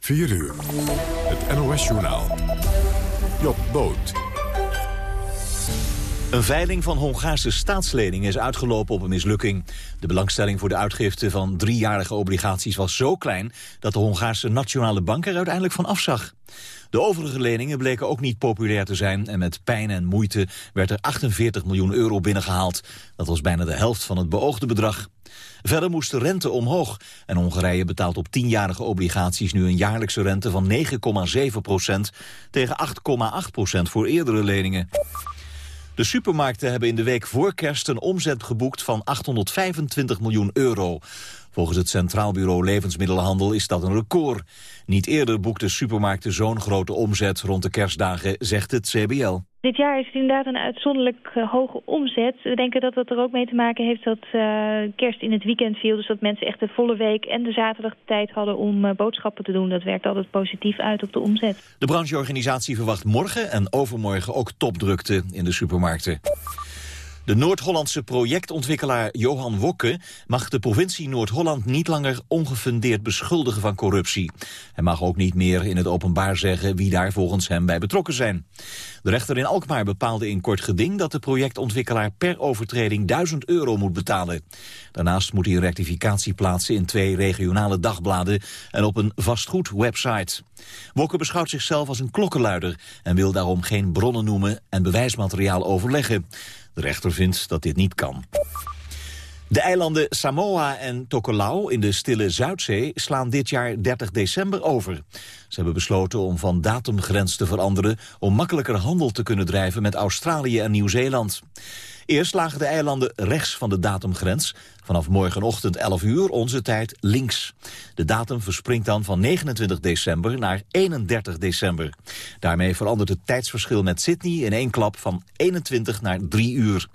4 uur. Het NOS-journaal. Job Boot. Een veiling van Hongaarse staatsleningen is uitgelopen op een mislukking. De belangstelling voor de uitgifte van driejarige obligaties was zo klein... dat de Hongaarse Nationale Bank er uiteindelijk van afzag. De overige leningen bleken ook niet populair te zijn... en met pijn en moeite werd er 48 miljoen euro binnengehaald. Dat was bijna de helft van het beoogde bedrag. Verder moest de rente omhoog. En Hongarije betaalt op tienjarige obligaties nu een jaarlijkse rente van 9,7 procent... tegen 8,8 procent voor eerdere leningen. De supermarkten hebben in de week voor kerst een omzet geboekt van 825 miljoen euro. Volgens het Centraal Bureau Levensmiddelenhandel is dat een record. Niet eerder boekten supermarkten zo'n grote omzet rond de kerstdagen, zegt het CBL. Dit jaar is het inderdaad een uitzonderlijk uh, hoge omzet. We denken dat dat er ook mee te maken heeft dat uh, kerst in het weekend viel. Dus dat mensen echt de volle week en de zaterdag tijd hadden om uh, boodschappen te doen. Dat werkt altijd positief uit op de omzet. De brancheorganisatie verwacht morgen en overmorgen ook topdrukte in de supermarkten. De Noord-Hollandse projectontwikkelaar Johan Wokke mag de provincie Noord-Holland niet langer ongefundeerd beschuldigen van corruptie. Hij mag ook niet meer in het openbaar zeggen wie daar volgens hem bij betrokken zijn. De rechter in Alkmaar bepaalde in kort geding dat de projectontwikkelaar per overtreding 1000 euro moet betalen. Daarnaast moet hij rectificatie plaatsen in twee regionale dagbladen en op een vastgoedwebsite. Wokke beschouwt zichzelf als een klokkenluider en wil daarom geen bronnen noemen en bewijsmateriaal overleggen. De rechter vindt dat dit niet kan. De eilanden Samoa en Tokelau in de stille Zuidzee slaan dit jaar 30 december over. Ze hebben besloten om van datumgrens te veranderen om makkelijker handel te kunnen drijven met Australië en Nieuw-Zeeland. Eerst lagen de eilanden rechts van de datumgrens. Vanaf morgenochtend 11 uur onze tijd links. De datum verspringt dan van 29 december naar 31 december. Daarmee verandert het tijdsverschil met Sydney in één klap van 21 naar 3 uur.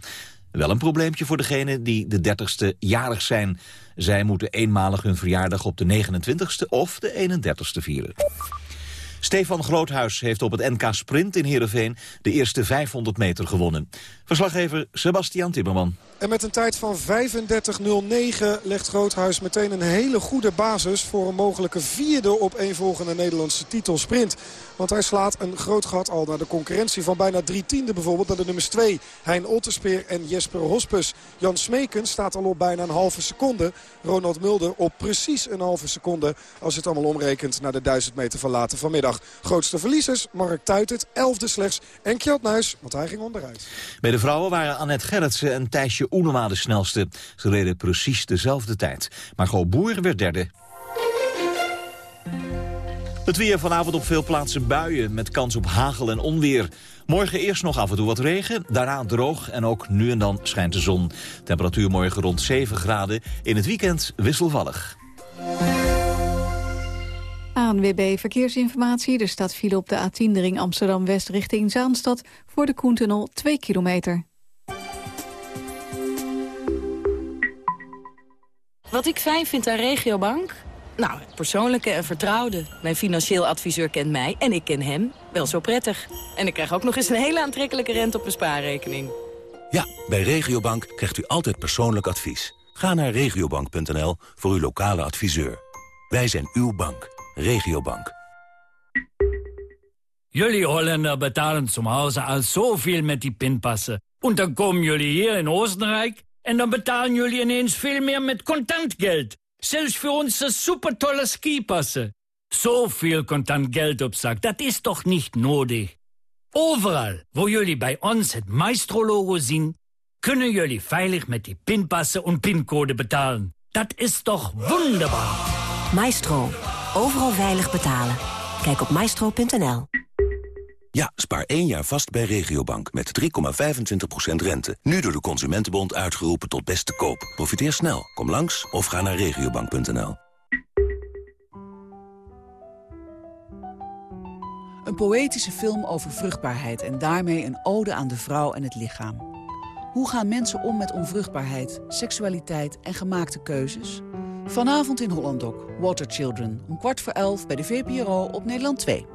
Wel een probleempje voor degenen die de 30ste jarig zijn. Zij moeten eenmalig hun verjaardag op de 29ste of de 31ste vieren. Stefan Groothuis heeft op het NK Sprint in Heerenveen de eerste 500 meter gewonnen. Verslaggever Sebastian Timmerman. En met een tijd van 35.09 legt Groothuis meteen een hele goede basis... voor een mogelijke vierde op volgende Nederlandse titel sprint. Want hij slaat een groot gat al naar de concurrentie van bijna drie tiende bijvoorbeeld. Naar de nummers 2, Hein Otterspeer en Jesper Hospes. Jan Smekens staat al op bijna een halve seconde. Ronald Mulder op precies een halve seconde. Als het allemaal omrekent naar de 1000 meter van later vanmiddag. Grootste verliezers, Mark Tuitert, elfde slechts. En Kjeld Nuis, want hij ging onderuit. Bij de vrouwen waren Annette Gerritsen en Thijsje Oenema de snelste. Ze reden precies dezelfde tijd. Margot Boer werd derde. Het weer vanavond op veel plaatsen buien met kans op hagel en onweer. Morgen eerst nog af en toe wat regen, daarna droog en ook nu en dan schijnt de zon. Temperatuur morgen rond 7 graden, in het weekend wisselvallig. ANWB Verkeersinformatie. Er staat file op de A10 de ring Amsterdam-West richting Zaanstad... voor de Koentunnel 2 kilometer. Wat ik fijn vind aan Regiobank? Nou, het persoonlijke en vertrouwde. Mijn financieel adviseur kent mij en ik ken hem wel zo prettig. En ik krijg ook nog eens een hele aantrekkelijke rente op mijn spaarrekening. Ja, bij Regiobank krijgt u altijd persoonlijk advies. Ga naar regiobank.nl voor uw lokale adviseur. Wij zijn uw bank. Regiobank. Jullie Holländer betalen zum Hause al zoveel met die pinpassen. En dan komen jullie hier in Oostenrijk... en dan betalen jullie ineens veel meer met Zelfs voor onze supertolle skipassen. Zoveel contant geld op zak, dat is toch niet nodig? Overal, waar jullie bij ons het Maestro-logo zien... kunnen jullie veilig met die pinpassen en pincode betalen. Dat is toch wonderbaar? Maestro. Overal veilig betalen. Kijk op maestro.nl. Ja, spaar één jaar vast bij Regiobank met 3,25% rente. Nu door de Consumentenbond uitgeroepen tot beste koop. Profiteer snel. Kom langs of ga naar regiobank.nl. Een poëtische film over vruchtbaarheid en daarmee een ode aan de vrouw en het lichaam. Hoe gaan mensen om met onvruchtbaarheid, seksualiteit en gemaakte keuzes? Vanavond in Hollandok, Water Children, om kwart voor elf bij de VPRO op Nederland 2.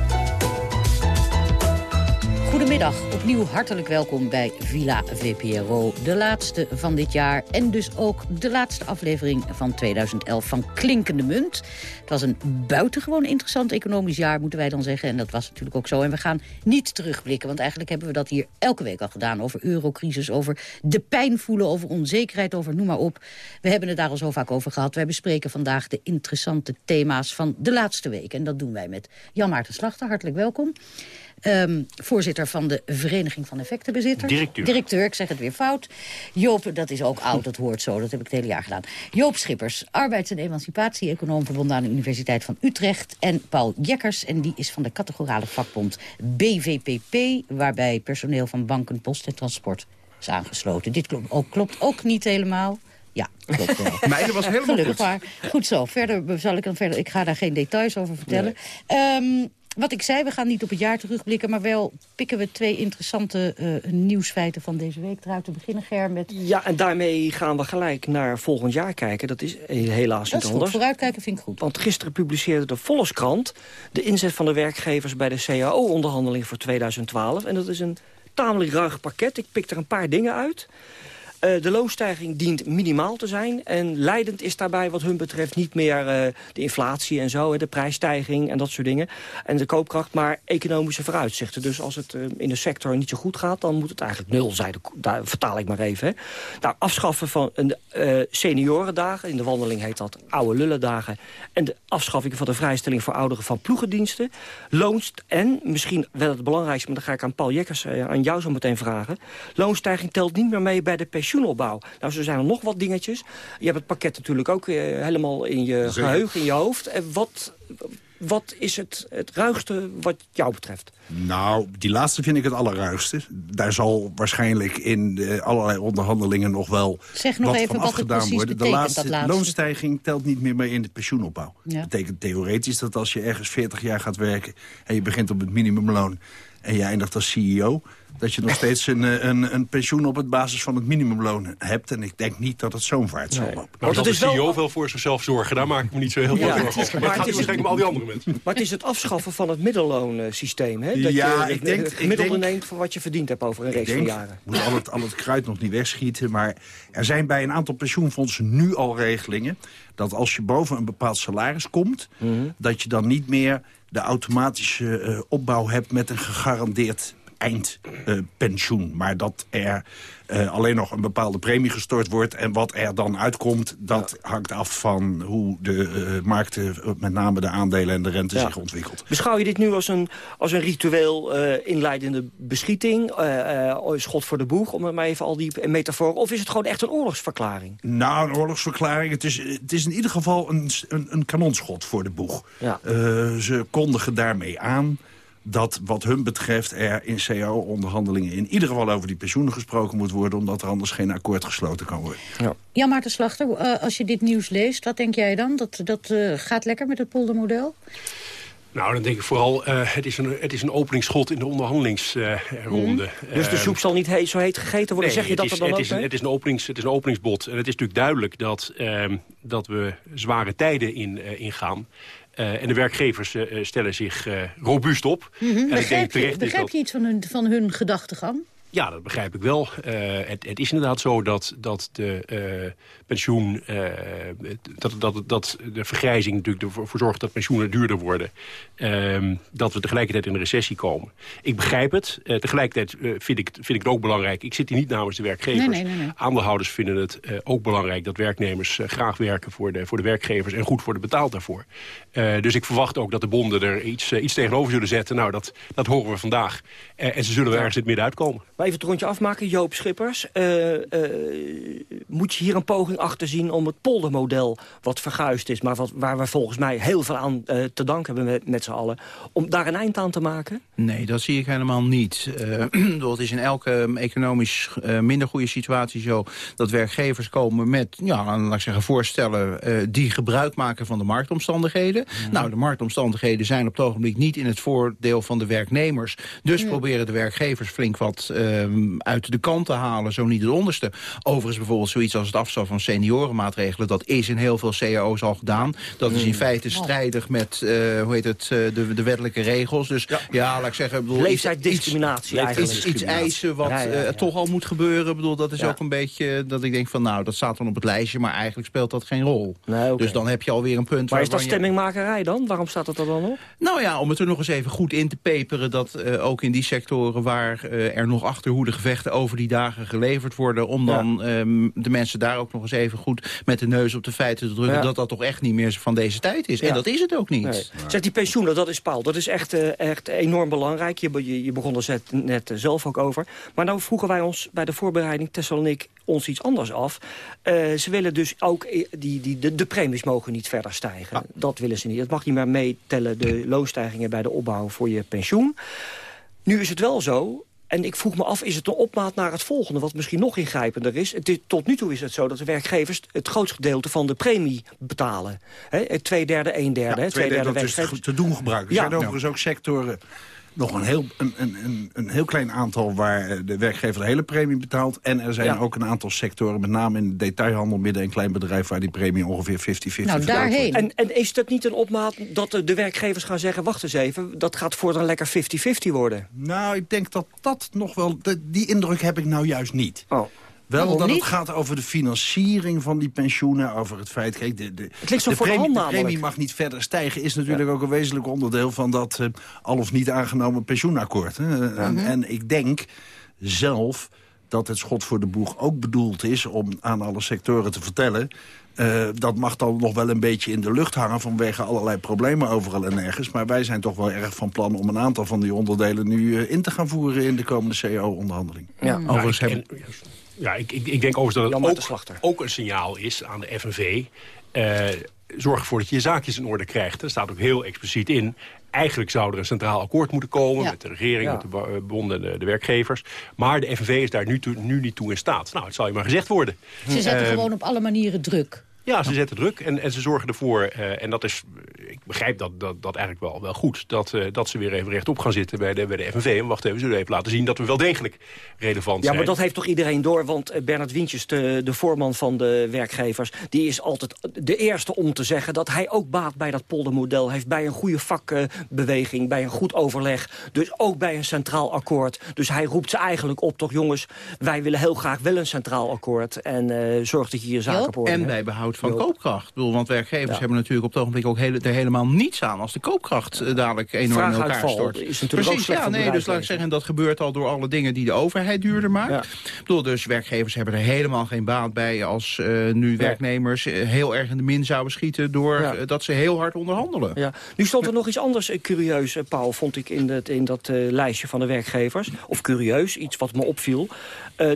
Goedemiddag, opnieuw hartelijk welkom bij Villa VPRO. De laatste van dit jaar en dus ook de laatste aflevering van 2011 van Klinkende Munt. Het was een buitengewoon interessant economisch jaar, moeten wij dan zeggen. En dat was natuurlijk ook zo. En we gaan niet terugblikken, want eigenlijk hebben we dat hier elke week al gedaan. Over eurocrisis, over de pijn voelen, over onzekerheid, over noem maar op. We hebben het daar al zo vaak over gehad. Wij bespreken vandaag de interessante thema's van de laatste week. En dat doen wij met Jan Maarten Slachter. Hartelijk welkom. Um, voorzitter van de Vereniging van Effectenbezitters. Directeur. Directeur, ik zeg het weer fout. Joop, dat is ook oud, dat hoort zo, dat heb ik het hele jaar gedaan. Joop Schippers, arbeids- en emancipatie-econoom... verbonden aan de Universiteit van Utrecht. En Paul Jekkers, en die is van de categorale vakbond BVPP... waarbij personeel van banken, post en transport is aangesloten. Dit klopt ook, klopt ook niet helemaal... Ja, klopt wel. Meijden was helemaal Gelukkig goed. Goed zo. Verder zal ik dan verder. Ik ga daar geen details over vertellen. Nee. Um, wat ik zei, we gaan niet op het jaar terugblikken... maar wel pikken we twee interessante uh, nieuwsfeiten van deze week eruit te beginnen, Ger. Met... Ja, en daarmee gaan we gelijk naar volgend jaar kijken. Dat is helaas dat niet is anders. Goed. Vooruitkijken vind ik goed. Want gisteren publiceerde de Volkskrant... de inzet van de werkgevers bij de CAO-onderhandeling voor 2012. En dat is een tamelijk ruig pakket. Ik pik er een paar dingen uit... Uh, de loonstijging dient minimaal te zijn. En leidend is daarbij wat hun betreft niet meer uh, de inflatie en zo. De prijsstijging en dat soort dingen. En de koopkracht, maar economische vooruitzichten. Dus als het uh, in de sector niet zo goed gaat, dan moet het eigenlijk nul zijn. Daar vertaal ik maar even. Hè. Nou, afschaffen van seniorendagen. In de wandeling heet dat oude lullendagen. En de afschaffing van de vrijstelling voor ouderen van ploegendiensten. Loonst en, misschien wel het belangrijkste, maar dan ga ik aan Paul Jekkers aan jou zo meteen vragen. Loonstijging telt niet meer mee bij de pensioen pensioenopbouw. Nou, zo zijn er nog wat dingetjes. Je hebt het pakket natuurlijk ook uh, helemaal in je Zeker. geheugen, in je hoofd. En wat, wat is het, het ruigste wat jou betreft? Nou, die laatste vind ik het allerruigste. Daar zal waarschijnlijk in de allerlei onderhandelingen nog wel zeg nog wat even van wat afgedaan het worden. De laatste, laatste loonstijging telt niet meer mee in de pensioenopbouw. Ja. Dat betekent theoretisch dat als je ergens 40 jaar gaat werken... en je begint op het minimumloon en je eindigt als CEO dat je nog steeds een, een, een, pensioen op het basis van het minimumloon hebt. En ik denk niet dat het zo'n vaart zal lopen. Nou, dat de CEO wel... wel voor zichzelf zorgen. Daar maak ik me niet zo heel veel ja, over. Maar, maar het is waarschijnlijk om al die andere mensen. Maar het is het afschaffen van het middelloonsysteem. Hè? Dat ja, je ik denk, het gemiddelde ik denk, neemt voor wat je verdiend hebt over een reeks denk, van jaren. moet al het, al het kruid nog niet wegschieten. Maar er zijn bij een aantal pensioenfondsen nu al regelingen... dat als je boven een bepaald salaris komt... Mm -hmm. dat je dan niet meer de automatische uh, opbouw hebt met een gegarandeerd eindpensioen. Maar dat er uh, alleen nog een bepaalde premie gestort wordt... en wat er dan uitkomt, dat ja. hangt af van hoe de uh, markten... met name de aandelen en de rente ja. zich ontwikkelt. Beschouw je dit nu als een, als een ritueel inleidende beschieting? schot voor de boeg, om maar even al die metaforen... of is het gewoon echt een oorlogsverklaring? Nou, een oorlogsverklaring. Het is, het is in ieder geval een, een, een kanonschot voor de boeg. Ja. ze kondigen daarmee aan dat wat hun betreft er in CAO-onderhandelingen... in ieder geval over die pensioenen gesproken moet worden... omdat er anders geen akkoord gesloten kan worden. Ja, ja Maarten Slachter, uh, als je dit nieuws leest, wat denk jij dan? Dat, dat uh, gaat lekker met het poldermodel? Nou, dan denk ik vooral, uh, het, is een, het is een openingsschot in de onderhandelingsronde. Mm. Dus de soep zal niet heet, zo heet gegeten worden? Nee, zeg je dat is, er dan het ook? Is een, het, is een openings, het is een openingsbod. En het is natuurlijk duidelijk dat, uh, dat we zware tijden in, uh, ingaan. Uh, en de werkgevers uh, stellen zich robuust op. Mm -hmm. en begrijp ik denk je, begrijp is je iets van hun, van hun gedachtegang? Ja, dat begrijp ik wel. Uh, het, het, is inderdaad zo dat, dat de uh, pensioen, uh, dat, dat, dat de vergrijzing natuurlijk ervoor zorgt dat pensioenen duurder worden. Ehm, dat we tegelijkertijd in een recessie komen. Ik begrijp het. tegelijkertijd vind, ik, vind ik het ook belangrijk. Ik zit hier niet namens de werkgevers. Nee, nee, nee, Aandeelhouders vinden het ook belangrijk dat werknemers graag werken voor de, voor de werkgevers en goed worden betaald daarvoor. dus ik verwacht ook dat de bonden er iets, iets tegenover zullen zetten. Nou, dat, dat horen we vandaag. en ze zullen er ergens in het midden uitkomen. Maar even het rondje afmaken, Joop Schippers. Uh, uh, moet je hier een poging achter zien om het poldermodel... wat verguisd is, maar wat, waar we volgens mij heel veel aan uh, te danken hebben met, met z'n allen... om daar een eind aan te maken? Nee, dat zie ik helemaal niet. het is in elke economisch minder goede situatie zo... dat werkgevers komen met, ja, laat ik zeggen, voorstellen... die gebruik maken van de marktomstandigheden. Mm. Nou, de marktomstandigheden zijn op het ogenblik niet in het voordeel van de werknemers. Dus mm. proberen de werkgevers flink wat ehm, uit de kant te halen, zo niet het onderste. Overigens bijvoorbeeld zoiets als het afstel van seniorenmaatregelen... dat is in heel veel cao's al gedaan. Dat is in Hmm. feite strijdig met eh, hoe heet het, eh, de, de wettelijke regels. Dus ja, laat ik zeggen... Bedoel, Leeftijdsdiscriminatie iets, eigenlijk. Iets, iets eisen wat Ja, ja, ja. eh, toch al moet gebeuren. Ik bedoel, dat is ook een beetje dat ik denk van... nou, dat staat dan op het lijstje, maar eigenlijk speelt dat geen rol. Dus dan heb je alweer een punt... Maar is dat stemmingmakerij dan? Waarom staat het er dan op? nou ja, om het er nog eens even goed in te peperen... dat ook in die sectoren waar er nog achterhoede gevechten over die dagen geleverd worden... om dan ehm, de mensen daar ook nog eens even goed met de neus op de feiten te drukken... Ja. dat dat toch echt niet meer van deze tijd is. Ja. En dat is het ook niet. Nee. Zeg, die pensioenen, dat is Paul. Dat is echt, eh, echt enorm belangrijk. Je, je, je begon er zet- net eh, zelf ook over. Maar nou vroegen wij ons bij de voorbereiding, Tessel en ik, ons iets anders af. Eh, ze willen dus ook, die, die, de, de premies mogen niet verder stijgen. Dat willen ze niet. Het mag niet meer meetellen, de loonstijgingen bij de opbouw voor je pensioen. Nu is het wel zo, en ik vroeg me af, is het een opmaat naar het volgende... wat misschien nog ingrijpender is? Het is- tot nu toe is het zo dat de werkgevers het grootste gedeelte van de premie betalen. Hè, twee derde, een derde. hè, twee derde dat is werkgevers. te doen gebruiken. Er Ja. zijn overigens ook sectoren, nog een heel, een, een, een, een heel klein aantal... waar eh, de werkgever de hele premie betaalt. En er zijn Ja. ook een aantal sectoren, met name in de detailhandel... midden- en kleinbedrijf, waar die premie ongeveer 50-50 Nou, verdeeld wordt. En, en is dat niet een opmaat dat de, werkgevers gaan zeggen... wacht eens even, dat gaat voortaan lekker 50-50 worden? Nou, ik denk dat dat nog wel... de- Die indruk heb ik nou juist niet. Oh. Wel Waarom dat niet? het gaat over de financiering van die pensioenen. Over het feit, kijk, de, de, ligt zo de voor de premie, hand de premie mag niet verder stijgen. Is natuurlijk ook een wezenlijk onderdeel van dat eh, al of niet aangenomen pensioenakkoord. Hè. En, Mhm. en ik denk zelf dat het schot voor de boeg ook bedoeld is om aan alle sectoren te vertellen... eh, dat mag dan nog wel een beetje in de lucht hangen vanwege allerlei problemen overal en nergens. Maar wij zijn toch wel erg van plan om een aantal van die onderdelen nu eh, in te gaan voeren in de komende CO-onderhandeling. Ja, Overigens hebben- en- ja, ik, ik, ik denk overigens dat het ook, ook een signaal is aan de FNV. Eh, zorg ervoor dat je je zaakjes in orde krijgt. Er staat ook heel expliciet in. Eigenlijk zou er een centraal akkoord moeten komen... Ja. met de regering, Ja. met de eh, bonden en de, de werkgevers. Maar de FNV is daar nu, toe- nu niet toe in staat. Nou, het zal je maar gezegd worden. Ze zetten Ehm, gewoon op alle manieren druk. Ja, ze zetten druk en, en ze zorgen ervoor, eh, en dat is, ik begrijp dat, dat, dat eigenlijk wel, wel goed, dat, eh, dat ze weer even rechtop gaan zitten bij de, bij de FNV. En wacht even, we zullen even laten zien dat we wel degelijk relevant Ja, zijn. maar dat heeft toch iedereen door? Want eh, Bernard Wientjes, de, de voorman van de werkgevers... die is altijd de eerste om te zeggen dat hij ook baat bij dat poldermodel heeft. Bij een goede vakbeweging, bij een goed overleg. Dus ook bij een centraal akkoord. Dus hij roept ze eigenlijk op, toch jongens... wij willen heel graag wel een centraal akkoord. En eh zorg dat je je zaken op orde En bij behoud van koopkracht. Ik bedoel, want werkgevers Ja. hebben natuurlijk op het ogenblik ook hele, er helemaal niets aan... als de koopkracht eh, dadelijk enorm in elkaar stort. is natuurlijk Precies, ja, nee, dus laat ik zeggen, dat gebeurt al door alle dingen die de overheid duurder maakt. Ik bedoel, dus werkgevers hebben er helemaal geen baat bij... als eh, nu werknemers eh, heel erg in de min zouden schieten... door Ja. eh, dat ze heel hard onderhandelen. Ja. Nu stond er nog iets anders curieus, Paul, vond ik in, dat in dat lijstje van de werkgevers. Of curieus, iets wat me opviel.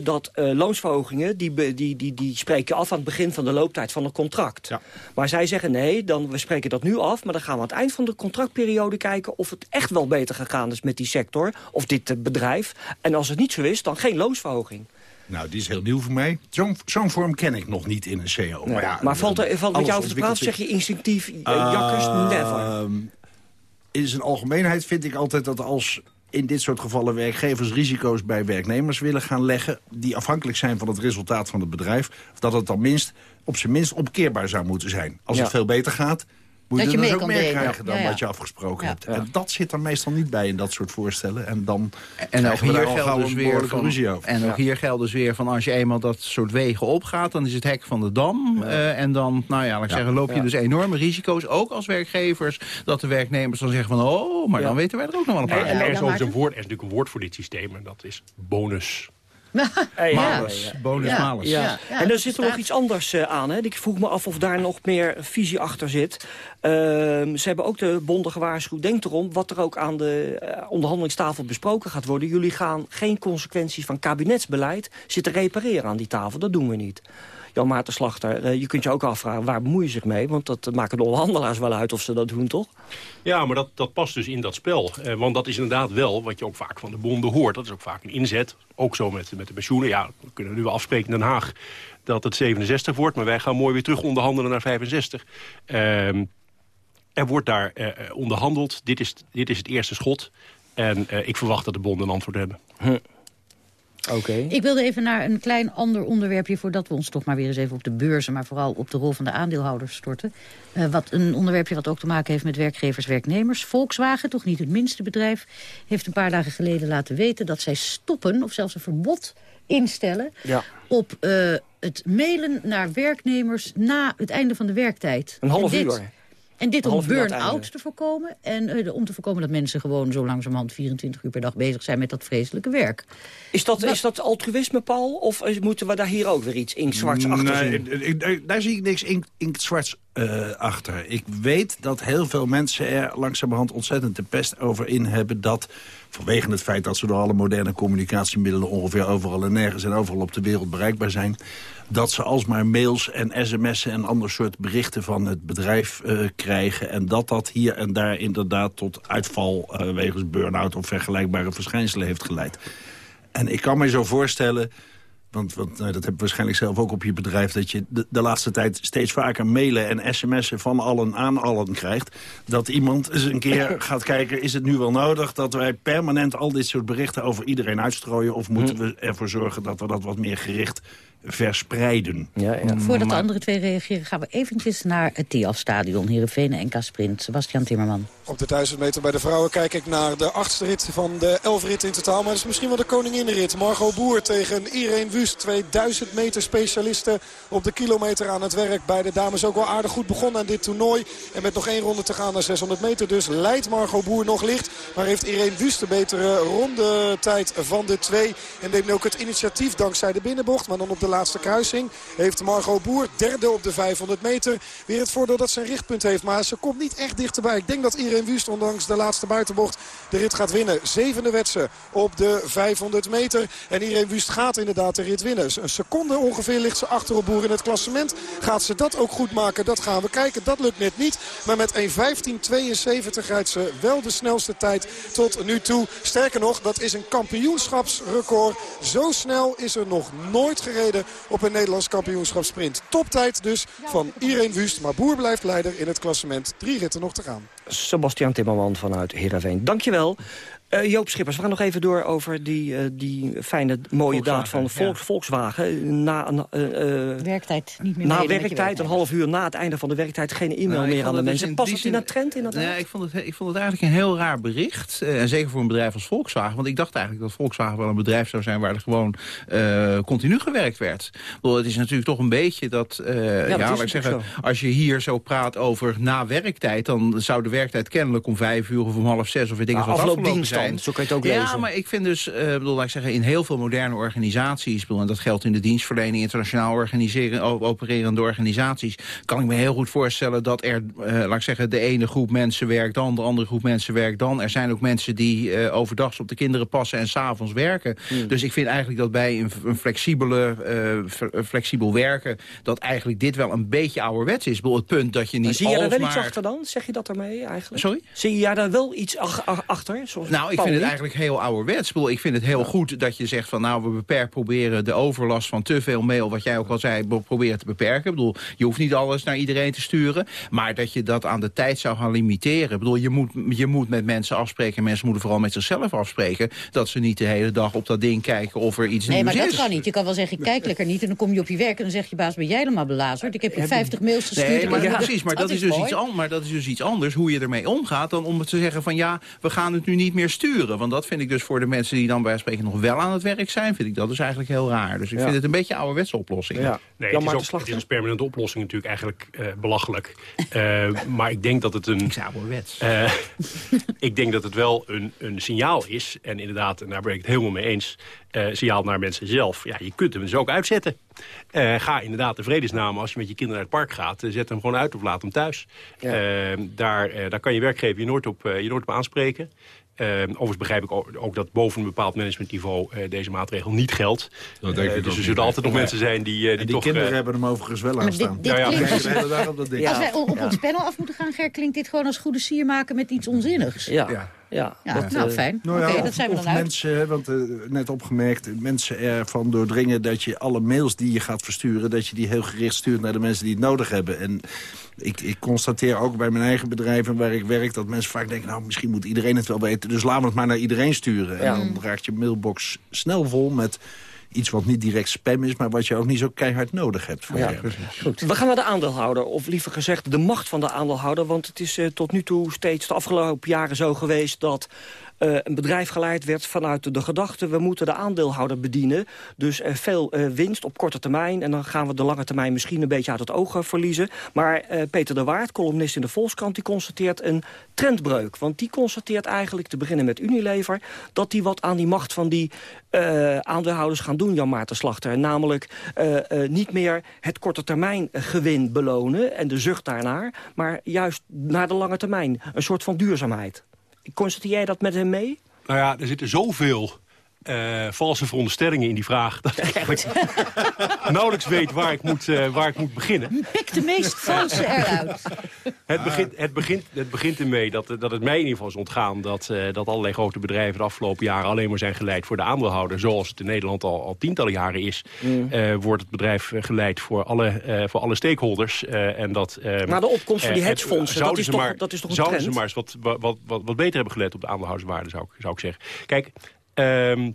Dat loonsverhogingen, die, die, die, die spreken af aan het begin van de looptijd van een contract. Maar zij zeggen nee, dan, we spreken dat nu af... maar dan gaan we aan het eind van de contractperiode kijken... of het echt wel beter gegaan is met die sector of dit eh, bedrijf. En als het niet zo is, dan geen loonsverhoging. Nou, die is heel nieuw voor mij. Zo'n vorm ken ik nog niet in een CO. Nee. Maar, ja, maar valt, er, valt met jou over te praten, zeg je instinctief... eh, jakkers, never. Ehm, in zijn algemeenheid vind ik altijd dat als in dit soort gevallen werkgevers risico's bij werknemers willen gaan leggen... die afhankelijk zijn van het resultaat van het bedrijf... of dat het dan minst, op zijn minst omkeerbaar zou moeten zijn. Als Ja. het veel beter gaat, moet Dat je je dus mee ook kan meer delen. krijgen dan Ja, ja. wat je afgesproken Ja. hebt. En dat zit er meestal niet bij in dat soort voorstellen. En dan En ook krijgen we daar hier geldt dus weer van, ruzie over. en ook Ja. hier geldt dus weer van als je eenmaal dat soort wegen opgaat, dan is het hek van de dam. Eh, en dan, nou ja, laat ik Ja. zeggen, loop je Ja. dus enorme risico's, ook als werkgevers, dat de werknemers dan zeggen van, oh, maar Ja. dan weten wij er ook nog wel een En, paar. en er, woord, er is natuurlijk een woord voor dit systeem en dat is bonus. Hey, Malus, ja. bonus Ja. malus. Ja. Ja, en er dat zit er nog iets anders eh, aan. Hè. Ik vroeg me af of daar nog meer visie achter zit. Ehm, ze hebben ook de bonden gewaarschuwd. Denk erom wat er ook aan de eh, onderhandelingstafel besproken gaat worden. Jullie gaan geen consequenties van kabinetsbeleid zitten repareren aan die tafel. Dat doen we niet. Jan Maarten Slachter, eh, je kunt je ook afvragen waar bemoei je zich mee? Want dat maken de onderhandelaars wel uit of ze dat doen, toch? Ja, maar dat, dat past dus in dat spel. Eh, want dat is inderdaad wel wat je ook vaak van de bonden hoort. Dat is ook vaak een inzet. Ook zo met, met de pensioenen. Ja, we kunnen nu wel afspreken in Den Haag dat het 67 wordt. Maar wij gaan mooi weer terug onderhandelen naar 65. Ehm, er wordt daar eh, onderhandeld. Dit is, dit is het eerste schot. En ik verwacht dat de bonden een antwoord hebben. Oké. Ik wilde even naar een klein ander onderwerpje... voordat we ons toch maar weer eens even op de beurzen... maar vooral op de rol van de aandeelhouders storten. Uh, wat een onderwerpje wat ook te maken heeft met werkgevers, werknemers. Volkswagen, toch niet het minste bedrijf... heeft een paar dagen geleden laten weten dat zij stoppen... of zelfs een verbod instellen ja. op uh, het mailen naar werknemers na het einde van de werktijd. Een half dit, uur. En dit om burn-out te voorkomen. En uh, om te voorkomen dat mensen gewoon zo langzamerhand 24 uur per dag bezig zijn met dat vreselijke werk. Is dat, is dat altruïsme, Paul? Of moeten we daar hier ook weer iets in zwarts achter Nee, zien? ik- ik- daar zie ik niks in, in het zwarts eh, achter. Ik weet dat heel veel mensen er langzamerhand ontzettend de pest over in hebben... dat vanwege het feit dat ze door alle moderne communicatiemiddelen... ongeveer overal en nergens en overal op de wereld bereikbaar zijn... dat ze alsmaar mails en sms'en en ander soort berichten van het bedrijf eh, krijgen... en dat dat hier en daar inderdaad tot uitval eh, wegens burn-out... of vergelijkbare verschijnselen heeft geleid. En ik kan me zo voorstellen... Want, want nou, dat heb je waarschijnlijk zelf ook op je bedrijf... dat je de, de laatste tijd steeds vaker mailen en sms'en van allen aan allen krijgt. Dat iemand eens een keer gaat kijken... is het nu wel nodig dat wij permanent al dit soort berichten over iedereen uitstrooien... of moeten we ervoor zorgen dat we dat wat meer gericht verspreiden? Ja, ja. Voordat de andere twee reageren gaan we eventjes naar het TIAF-stadion. Heerenveen en NK Sprint. Sebastian Timmerman. Op de 1000 meter bij de vrouwen kijk ik naar de achtste rit van de elf ritten in totaal. Maar dat is misschien wel de koninginrit. Margot Boer tegen Irene Wust. 2000 meter specialisten op de kilometer aan het werk. Bij de dames ook wel aardig goed begonnen aan dit toernooi. En met nog één ronde te gaan naar 600 meter. Dus leidt Margot Boer nog licht. Maar heeft Irene Wust de betere rondetijd van de twee. En neemt ook het initiatief dankzij de binnenbocht. Maar dan op de laatste kruising heeft Margot Boer derde op de 500 meter. Weer het voordeel dat ze een richtpunt heeft. Maar ze komt niet echt dichterbij. Ik denk dat Irene Wust ondanks de laatste buitenbocht de rit gaat winnen. Zevende wetsen op de 500 meter. En Irene Wust gaat inderdaad de rit winnen. Een seconde ongeveer ligt ze achter op Boer in het klassement. Gaat ze dat ook goed maken? Dat gaan we kijken. Dat lukt net niet. Maar met 1.15.72 rijdt ze wel de snelste tijd tot nu toe. Sterker nog, dat is een kampioenschapsrecord. Zo snel is er nog nooit gereden op een Nederlands kampioenschapsprint. Toptijd dus van Irene Wust. Maar Boer blijft leider in het klassement. Drie ritten nog te gaan. Sebastian Timmerman vanuit Heerenveen. Dankjewel. Eh, Joop Schippers, we gaan nog even door over die, eh, die fijne, mooie daad van Volks, Volkswagen. Na, eh, eh, Werktijd niet meer na werktijd, een half uur na het einde van de werktijd... geen e-mail Nou, meer aan de dus mensen. Past die dat in een trend inderdaad? Nee, ik vond, het, ik vond het eigenlijk een heel raar bericht. Eh, en zeker voor een bedrijf als Volkswagen. Want ik dacht eigenlijk dat Volkswagen wel een bedrijf zou zijn... waar er gewoon eh, continu gewerkt werd. Ik bedoel, het is natuurlijk toch een beetje dat... eh, ja, dat ik zeggen, zo. als je hier zo praat over na werktijd... dan zou de werktijd kennelijk om vijf uur of om half zes... of weet ik Nou, wat afgelopen dan, zijn. zo kan je het ook ja, lezen. maar ik vind dus, eh bedoel, laat ik zeggen, in heel veel moderne organisaties... bedoel, en dat geldt in de dienstverlening, internationaal organiseren, opererende organisaties... kan ik me heel goed voorstellen dat er, eh, laat ik zeggen, de ene groep mensen werkt dan... de andere groep mensen werkt dan. Er zijn ook mensen die eh overdag op de kinderen passen en s'avonds werken. Hmm. Dus ik vind eigenlijk dat bij een, een flexibele, eh, flexibel werken... dat eigenlijk dit wel een beetje ouderwets is. Ik bedoel, het punt dat je Maar niet zie je daar wel iets achter dan? Zeg je dat ermee eigenlijk? Sorry? Zie je daar wel iets ach- ach- achter? Zoals Nou, ik Paul vind het eigenlijk heel ouderwets. Ik, bedoel, ik vind het heel goed dat je zegt van... nou, we beperken, proberen de overlast van te veel mail... wat jij ook al zei, be- proberen te beperken. Ik bedoel, je hoeft niet alles naar iedereen te sturen. Maar dat je dat aan de tijd zou gaan limiteren. Ik bedoel, je moet, je moet met mensen afspreken. En mensen moeten vooral met zichzelf afspreken... dat ze niet de hele dag op dat ding kijken of er iets Nee, nieuws maar is. dat kan niet. Je kan wel zeggen, ik kijk lekker niet. En dan kom je op je werk en dan zeg je, baas, ben jij helemaal belazerd? Ik heb je 50 mails gestuurd. Nee, maar, ik- ja, precies, maar dat, is dus mooi. iets an- maar dat is dus iets anders hoe je ermee omgaat... dan om te zeggen van ja, we gaan het nu niet meer sturen. Want dat vind ik dus voor de mensen die dan bij spreken nog wel aan het werk zijn... vind ik dat dus eigenlijk heel raar. Dus ik Ja. vind het een beetje een ouderwetse oplossing. Ja. Nee, het is, ook, het is als permanente oplossing natuurlijk eigenlijk eh, belachelijk. Eh, maar ik denk dat het een... Ik ouderwets. Eh, ik denk dat het wel een, een signaal is. En inderdaad, en daar ben ik het helemaal mee eens. eh signaal naar mensen zelf. Ja, je kunt hem dus ook uitzetten. Eh, ga inderdaad de vredesnaam als je met je kinderen naar het park gaat. zet hem gewoon uit of laat hem thuis. Ja. Daar, eh, daar kan je werkgever je nooit op, je nooit op aanspreken. Eh, overigens begrijp ik ook, ook dat boven een bepaald managementniveau eh, deze maatregel niet geldt. Dat denk Eh, dus er zullen altijd nog mensen zijn die, eh, die, En die toch... kinderen hebben hem overigens wel aanstaan. dit Ja, ja, klinkt Die als- op wij op ons panel af moeten gaan, Ger, klinkt dit gewoon als goede sier maken met iets onzinnigs. Ja. Ja. Ja, Ja, nou, fijn. Nou ja, of, dat zijn we of dan uit. mensen, want eh, net opgemerkt, mensen ervan doordringen dat je alle mails die je gaat versturen, dat je die heel gericht stuurt naar de mensen die het nodig hebben. En ik, ik constateer ook bij mijn eigen bedrijf en waar ik werk, dat mensen vaak denken, nou misschien moet iedereen het wel weten, dus laten we het maar naar iedereen sturen. Ja. En dan raakt je mailbox snel vol met iets wat niet direct spam is, maar wat je ook niet zo keihard nodig hebt. Voor Ja, je. Goed. We gaan naar de aandeelhouder, of liever gezegd de macht van de aandeelhouder. Want het is eh, tot nu toe steeds de afgelopen jaren zo geweest... dat eh, een bedrijf geleid werd vanuit de gedachte... we moeten de aandeelhouder bedienen. Dus eh, veel eh, winst op korte termijn. En dan gaan we de lange termijn misschien een beetje uit het oog verliezen. Maar Peter de Waard, columnist in de Volkskrant... die constateert een trendbreuk. Want die constateert eigenlijk, te beginnen met Unilever... dat die wat aan die macht van die aandeelhouders gaan doen, Jan Maarten Slachter. Namelijk niet meer het korte termijn gewin belonen... en de zucht daarnaar, maar juist naar de lange termijn. Een soort van duurzaamheid. Constateer jij dat met hem mee? Nou ja, er zitten zoveel eh, valse veronderstellingen in die vraag... dat ik eigenlijk nauwelijks weet waar ik moet, eh, waar ik moet beginnen. Pik de meest valse eruit. Het begint, het, begint, het begint ermee dat, dat het mij in ieder geval is ontgaan... Dat, eh, dat allerlei grote bedrijven de afgelopen jaren alleen maar zijn geleid voor de aandeelhouder. Zoals het in Nederland al, al tientallen jaren is. Mm. eh, wordt het bedrijf geleid voor alle, eh, voor alle stakeholders. eh, en dat, eh, Maar de opkomst van die hedgefondsen, zouden dat is ze toch- maar- dat is toch een Zouden trend? ze maar eens wat, wat, wat, wat, wat beter hebben gelet op de aandeelhouderswaarde, zou ik, zou ik zeggen. Kijk... ehm,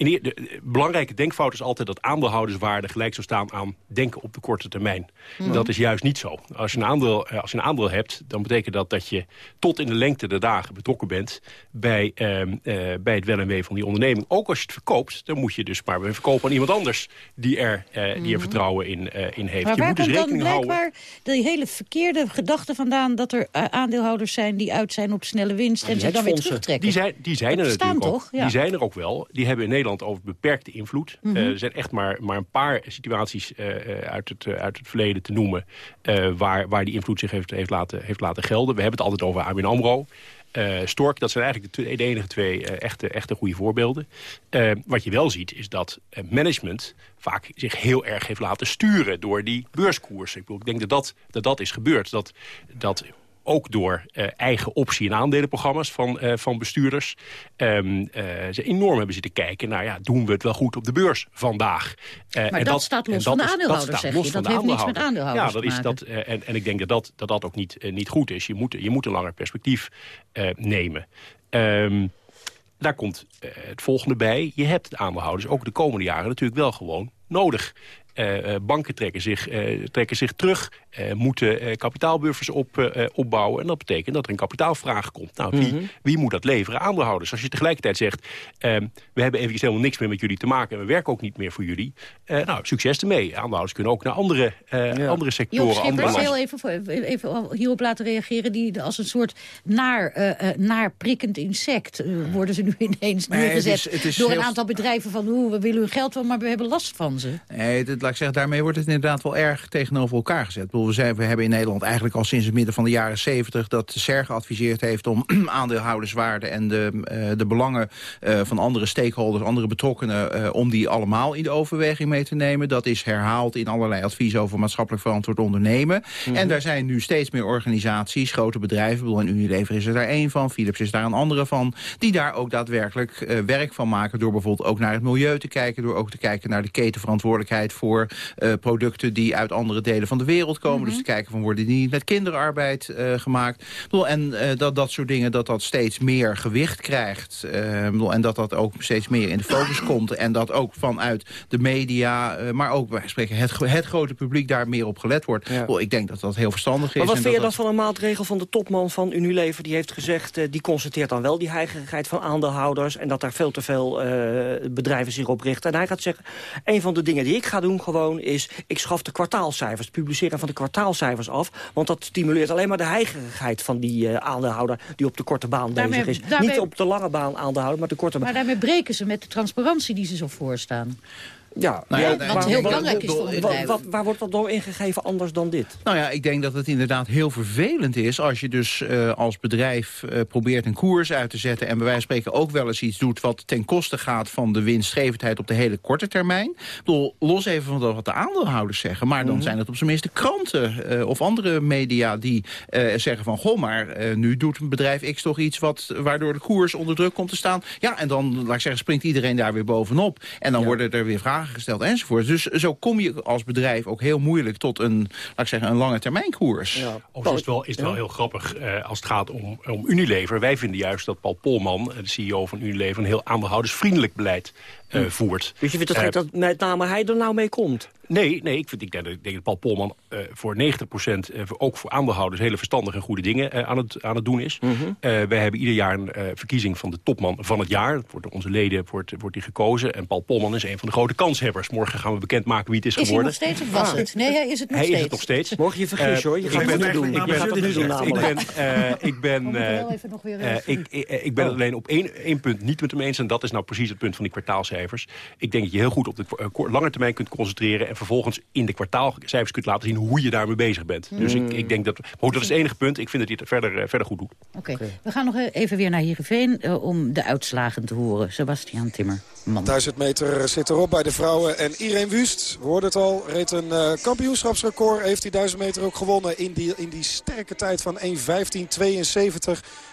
in de, belangrijke denkfout is altijd dat aandeelhouderswaarde gelijk zou staan aan denken op de korte termijn. Mhm. Dat is juist niet zo. Als je, een aandeel, eh, als je een aandeel hebt, dan betekent dat dat je tot in de lengte der dagen betrokken bent bij, ehm, eh, bij het wel en wee van die onderneming. Ook als je het verkoopt, dan moet je dus maar weer verkopen aan iemand anders die er, eh, die er vertrouwen in, in heeft. Maar je waar moet dus komt dan rekening houden. blijkbaar de hele verkeerde gedachte vandaan... dat er aandeelhouders zijn die uit zijn op snelle winst... en zich dan weer terugtrekken? Die zijn, die zijn er natuurlijk ook. Ja. Die zijn er ook wel. Die hebben in Nederland over beperkte invloed. Mhm. Eh, er zijn echt maar, maar een paar situaties eh, eh, uit, het, uit het verleden te noemen... waar, waar die invloed zich heeft, heeft, laten, heeft laten gelden. We hebben het altijd over ABN AMRO. Stork, dat zijn eigenlijk de, enige twee echte, echte goede voorbeelden. Wat je wel ziet, is dat management vaak zich heel erg heeft laten sturen... door die beurskoers. Ik, bedoel, ik denk dat dat, dat dat is gebeurd. Dat, dat ook door eh, eigen optie- en aandelenprogramma's van, eh, van bestuurders... eh, ze enorm hebben zitten kijken naar, ja, doen we het wel goed op de beurs vandaag? Maar en dat staat los van de is- aandeelhouder, staat zeg los je. van Dat de heeft niks met aandeelhouder. aandeelhouders Ja, dat is dat, en, en ik denk dat dat, dat, dat ook niet, niet goed is. Je moet, je moet een langer perspectief nemen. Ehm, daar komt het volgende bij. Je hebt de aandeelhouders ook de komende jaren natuurlijk wel gewoon nodig. Eh, eh, banken trekken zich, eh, trekken zich terug, eh, moeten eh, kapitaalbuffers op, opbouwen. En dat betekent dat er een kapitaalvraag komt. Nou, wie, Mhm. wie moet dat leveren? Aandeelhouders. Als je tegelijkertijd zegt, ehm, we hebben eventjes helemaal niks meer met jullie te maken... en we werken ook niet meer voor jullie. Eh, nou, succes ermee. Aandeelhouders kunnen ook naar andere, eh, andere sectoren... Joop Schippers, heel even, even hierop laten reageren... die als een soort naar, eh, eh, naar prikkend insect worden ze nu ineens Nee, het neergezet... is- het is door een heel- aantal bedrijven van... hoe we willen hun geld wel, maar we hebben last van ze. Nee, dat, laat ik zeggen, daarmee wordt het inderdaad wel erg tegenover elkaar gezet. Ik bedoel, we, zijn, we hebben in Nederland eigenlijk al sinds het midden van de jaren 70... dat de SER geadviseerd heeft om aandeelhouderswaarde... en de, eh, de belangen eh, van andere stakeholders, andere betrokkenen... eh, om die allemaal in de overweging mee te nemen. Dat is herhaald in allerlei adviezen over maatschappelijk verantwoord ondernemen. Mhm. En daar zijn nu steeds meer organisaties, grote bedrijven... bedoel, en Unilever is er daar één van, Philips is daar een andere van... die daar ook daadwerkelijk werk van maken... door bijvoorbeeld ook naar het milieu te kijken... door ook te kijken naar de ketenverantwoordelijkheid voor eh, producten die uit andere delen van de wereld komen. Dus te kijken van worden die niet met kinderarbeid eh, gemaakt. Bedoel, en eh, dat dat soort dingen, dat dat steeds meer gewicht krijgt. Bedoel, en dat dat ook steeds meer in de focus komt. En dat ook vanuit de media, maar ook bij spreken het, het grote publiek daar meer op gelet wordt. Ik bedoel, Ik denk dat dat heel verstandig is. Maar wat vind je dat dan van een maatregel van de topman van Unilever? Die heeft gezegd, die constateert dan wel die heigerigheid van aandeelhouders... en dat daar veel te veel bedrijven zich op richten. En hij gaat zeggen, een van de dingen die ik ga doen gewoon is... ik schaf de kwartaalcijfers, het publiceren van de kwartaalcijfers af... want dat stimuleert alleen maar de heigerigheid van die eh, aandeelhouder... die op de korte baan Daarmee- bezig is. daarmee- Niet op de lange baan aandeelhouder, maar de korte baan. Maar daarmee breken ze met de transparantie die ze zo voorstaan. Ja, Nou ja, ja, wat heel belangrijk is voor waar- wordt dat door ingegeven anders dan dit? Nou ja, ik denk dat het inderdaad heel vervelend is... als je dus eh, als bedrijf eh, probeert een koers uit te zetten... en bij wijze van spreken ook wel eens iets doet... wat ten koste gaat van de winstgevendheid op de hele korte termijn. Ik bedoel, los even van wat de aandeelhouders zeggen... maar dan Mhm. zijn het op zijn minst de kranten eh, of andere media... die zeggen van, goh, maar nu doet een bedrijf X toch iets... Wat, waardoor de koers onder druk komt te staan. Ja, en dan, laat ik zeggen, springt iedereen daar weer bovenop. En dan worden er weer vragen gesteld enzovoort. Dus zo kom je als bedrijf ook heel moeilijk... tot een, laat ik zeggen, een lange termijn koers. Overigens is het wel, is het wel heel grappig eh, als het gaat om, om Unilever. Wij vinden juist dat Paul Polman, eh, de CEO van Unilever... een heel aandeelhoudersvriendelijk beleid eh, voert. Dus je vindt het Eh, gek dat met name hij er nou mee komt? Nee, nee ik, vind, ik, denk, dat- ik denk dat Paul Polman eh, voor 90% eh, voor- ook voor aandeelhouders... hele verstandige en goede dingen eh, aan, het, aan het doen is. Eh, wij hebben ieder jaar een eh, verkiezing van de topman van het jaar. Dat wordt door onze leden wordt, wordt die gekozen. En Paul Polman is een van de grote kanshebbers. Morgen gaan we bekendmaken wie het is, Is hij geworden. nog steeds of was Ah. het? Nee, hij is het nog Hij steeds. is het nog steeds. Morgen je vergis, hoor. Je ik gaat ben- het nu doen. ik ben- gaat het nu doen Ik ben, eh, ik ben, eh, eh, ik, ik, ik ben alleen op één, één punt niet met hem eens. En dat is nou precies het punt van die kwartaalcijfers. Ik denk dat je heel goed op de eh, lange termijn kunt concentreren. En vervolgens in de kwartaalcijfers kunt laten zien hoe je daarmee bezig bent. Dus ik, ik denk dat... Maar goed, dat is het enige punt. Ik vind dat hij het verder, eh, verder goed doet. Oké, we gaan nog even weer naar Heerenveen eh, om de uitslagen te horen. Sebastian Timmer. Man. 1000 meter zit erop bij de vrouwen. En Irene Wust, we hoorden het al, reed een eh, kampioenschapsrecord. Heeft die 1000 meter ook gewonnen in die, in die sterke tijd van 1.15.72.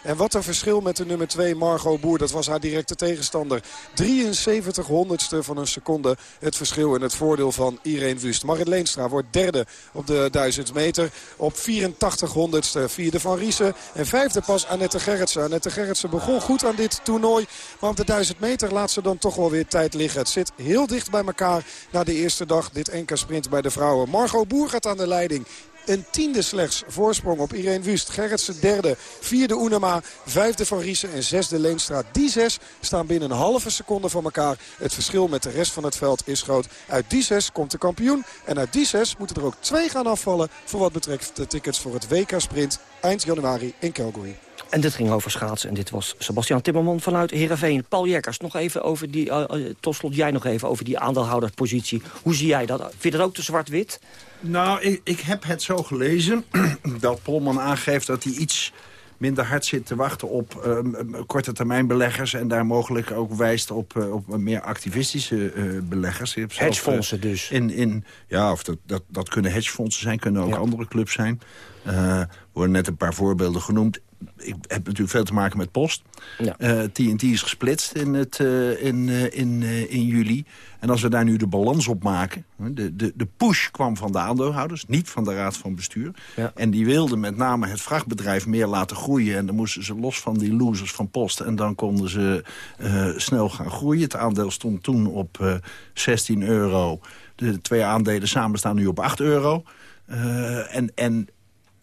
En wat een verschil met de nummer 2 Margot Boer. Dat was haar directe tegenstander. 73 honderdste van een seconde het verschil in het voordeel van Irene Wust. Marit Leenstra wordt derde op de 1000 meter. Op 84 honderdste vierde van Riesen. En vijfde pas Annette Gerritsen. Annette Gerritsen begon goed aan dit toernooi. Op de 1000 meter laat ze dan toch wel weer tijd liggen. Het zit heel dicht bij elkaar na de eerste dag. Dit NK sprint bij de vrouwen. Margot Boer gaat aan de leiding. Een tiende slechts voorsprong op Irene Wust. Gerritsen derde, vierde Oenema, vijfde Van Riesen en zesde Leenstra. Die zes staan binnen een halve seconde van elkaar. Het verschil met de rest van het veld is groot. Uit die zes komt de kampioen. En uit die zes moeten er ook twee gaan afvallen... voor wat betreft de tickets voor het WK Sprint eind januari in Calgary. En dit ging over schaatsen. En dit was Sebastian Timmerman vanuit Heerenveen. Paul Jekkers, nog even over die, eh, tot slot jij nog even over die aandeelhouderspositie. Hoe zie jij dat? Vind je dat ook te zwart-wit? Nou, ik, ik heb het zo gelezen dat Polman aangeeft dat hij iets minder hard zit te wachten op ehm, korte termijn beleggers... en daar mogelijk ook wijst op, eh, op meer activistische eh, beleggers. Hedgefondsen dus. In, in, ja, of dat, dat, dat kunnen hedgefondsen zijn, kunnen ook andere clubs zijn. Eh, er worden net een paar voorbeelden genoemd. Ik heb natuurlijk veel te maken met Post. Ja. Eh, TNT is gesplitst in, het, eh, in, eh, in, eh, in juli. En als we daar nu de balans op maken... De, de, de push kwam van de aandeelhouders, niet van de raad van bestuur. Ja. En die wilden met name het vrachtbedrijf meer laten groeien. En dan moesten ze los van die losers van Post. En dan konden ze eh, snel gaan groeien. Het aandeel stond toen op eh 16 euro. De twee aandelen samen staan nu op 8 euro. Eh, en, en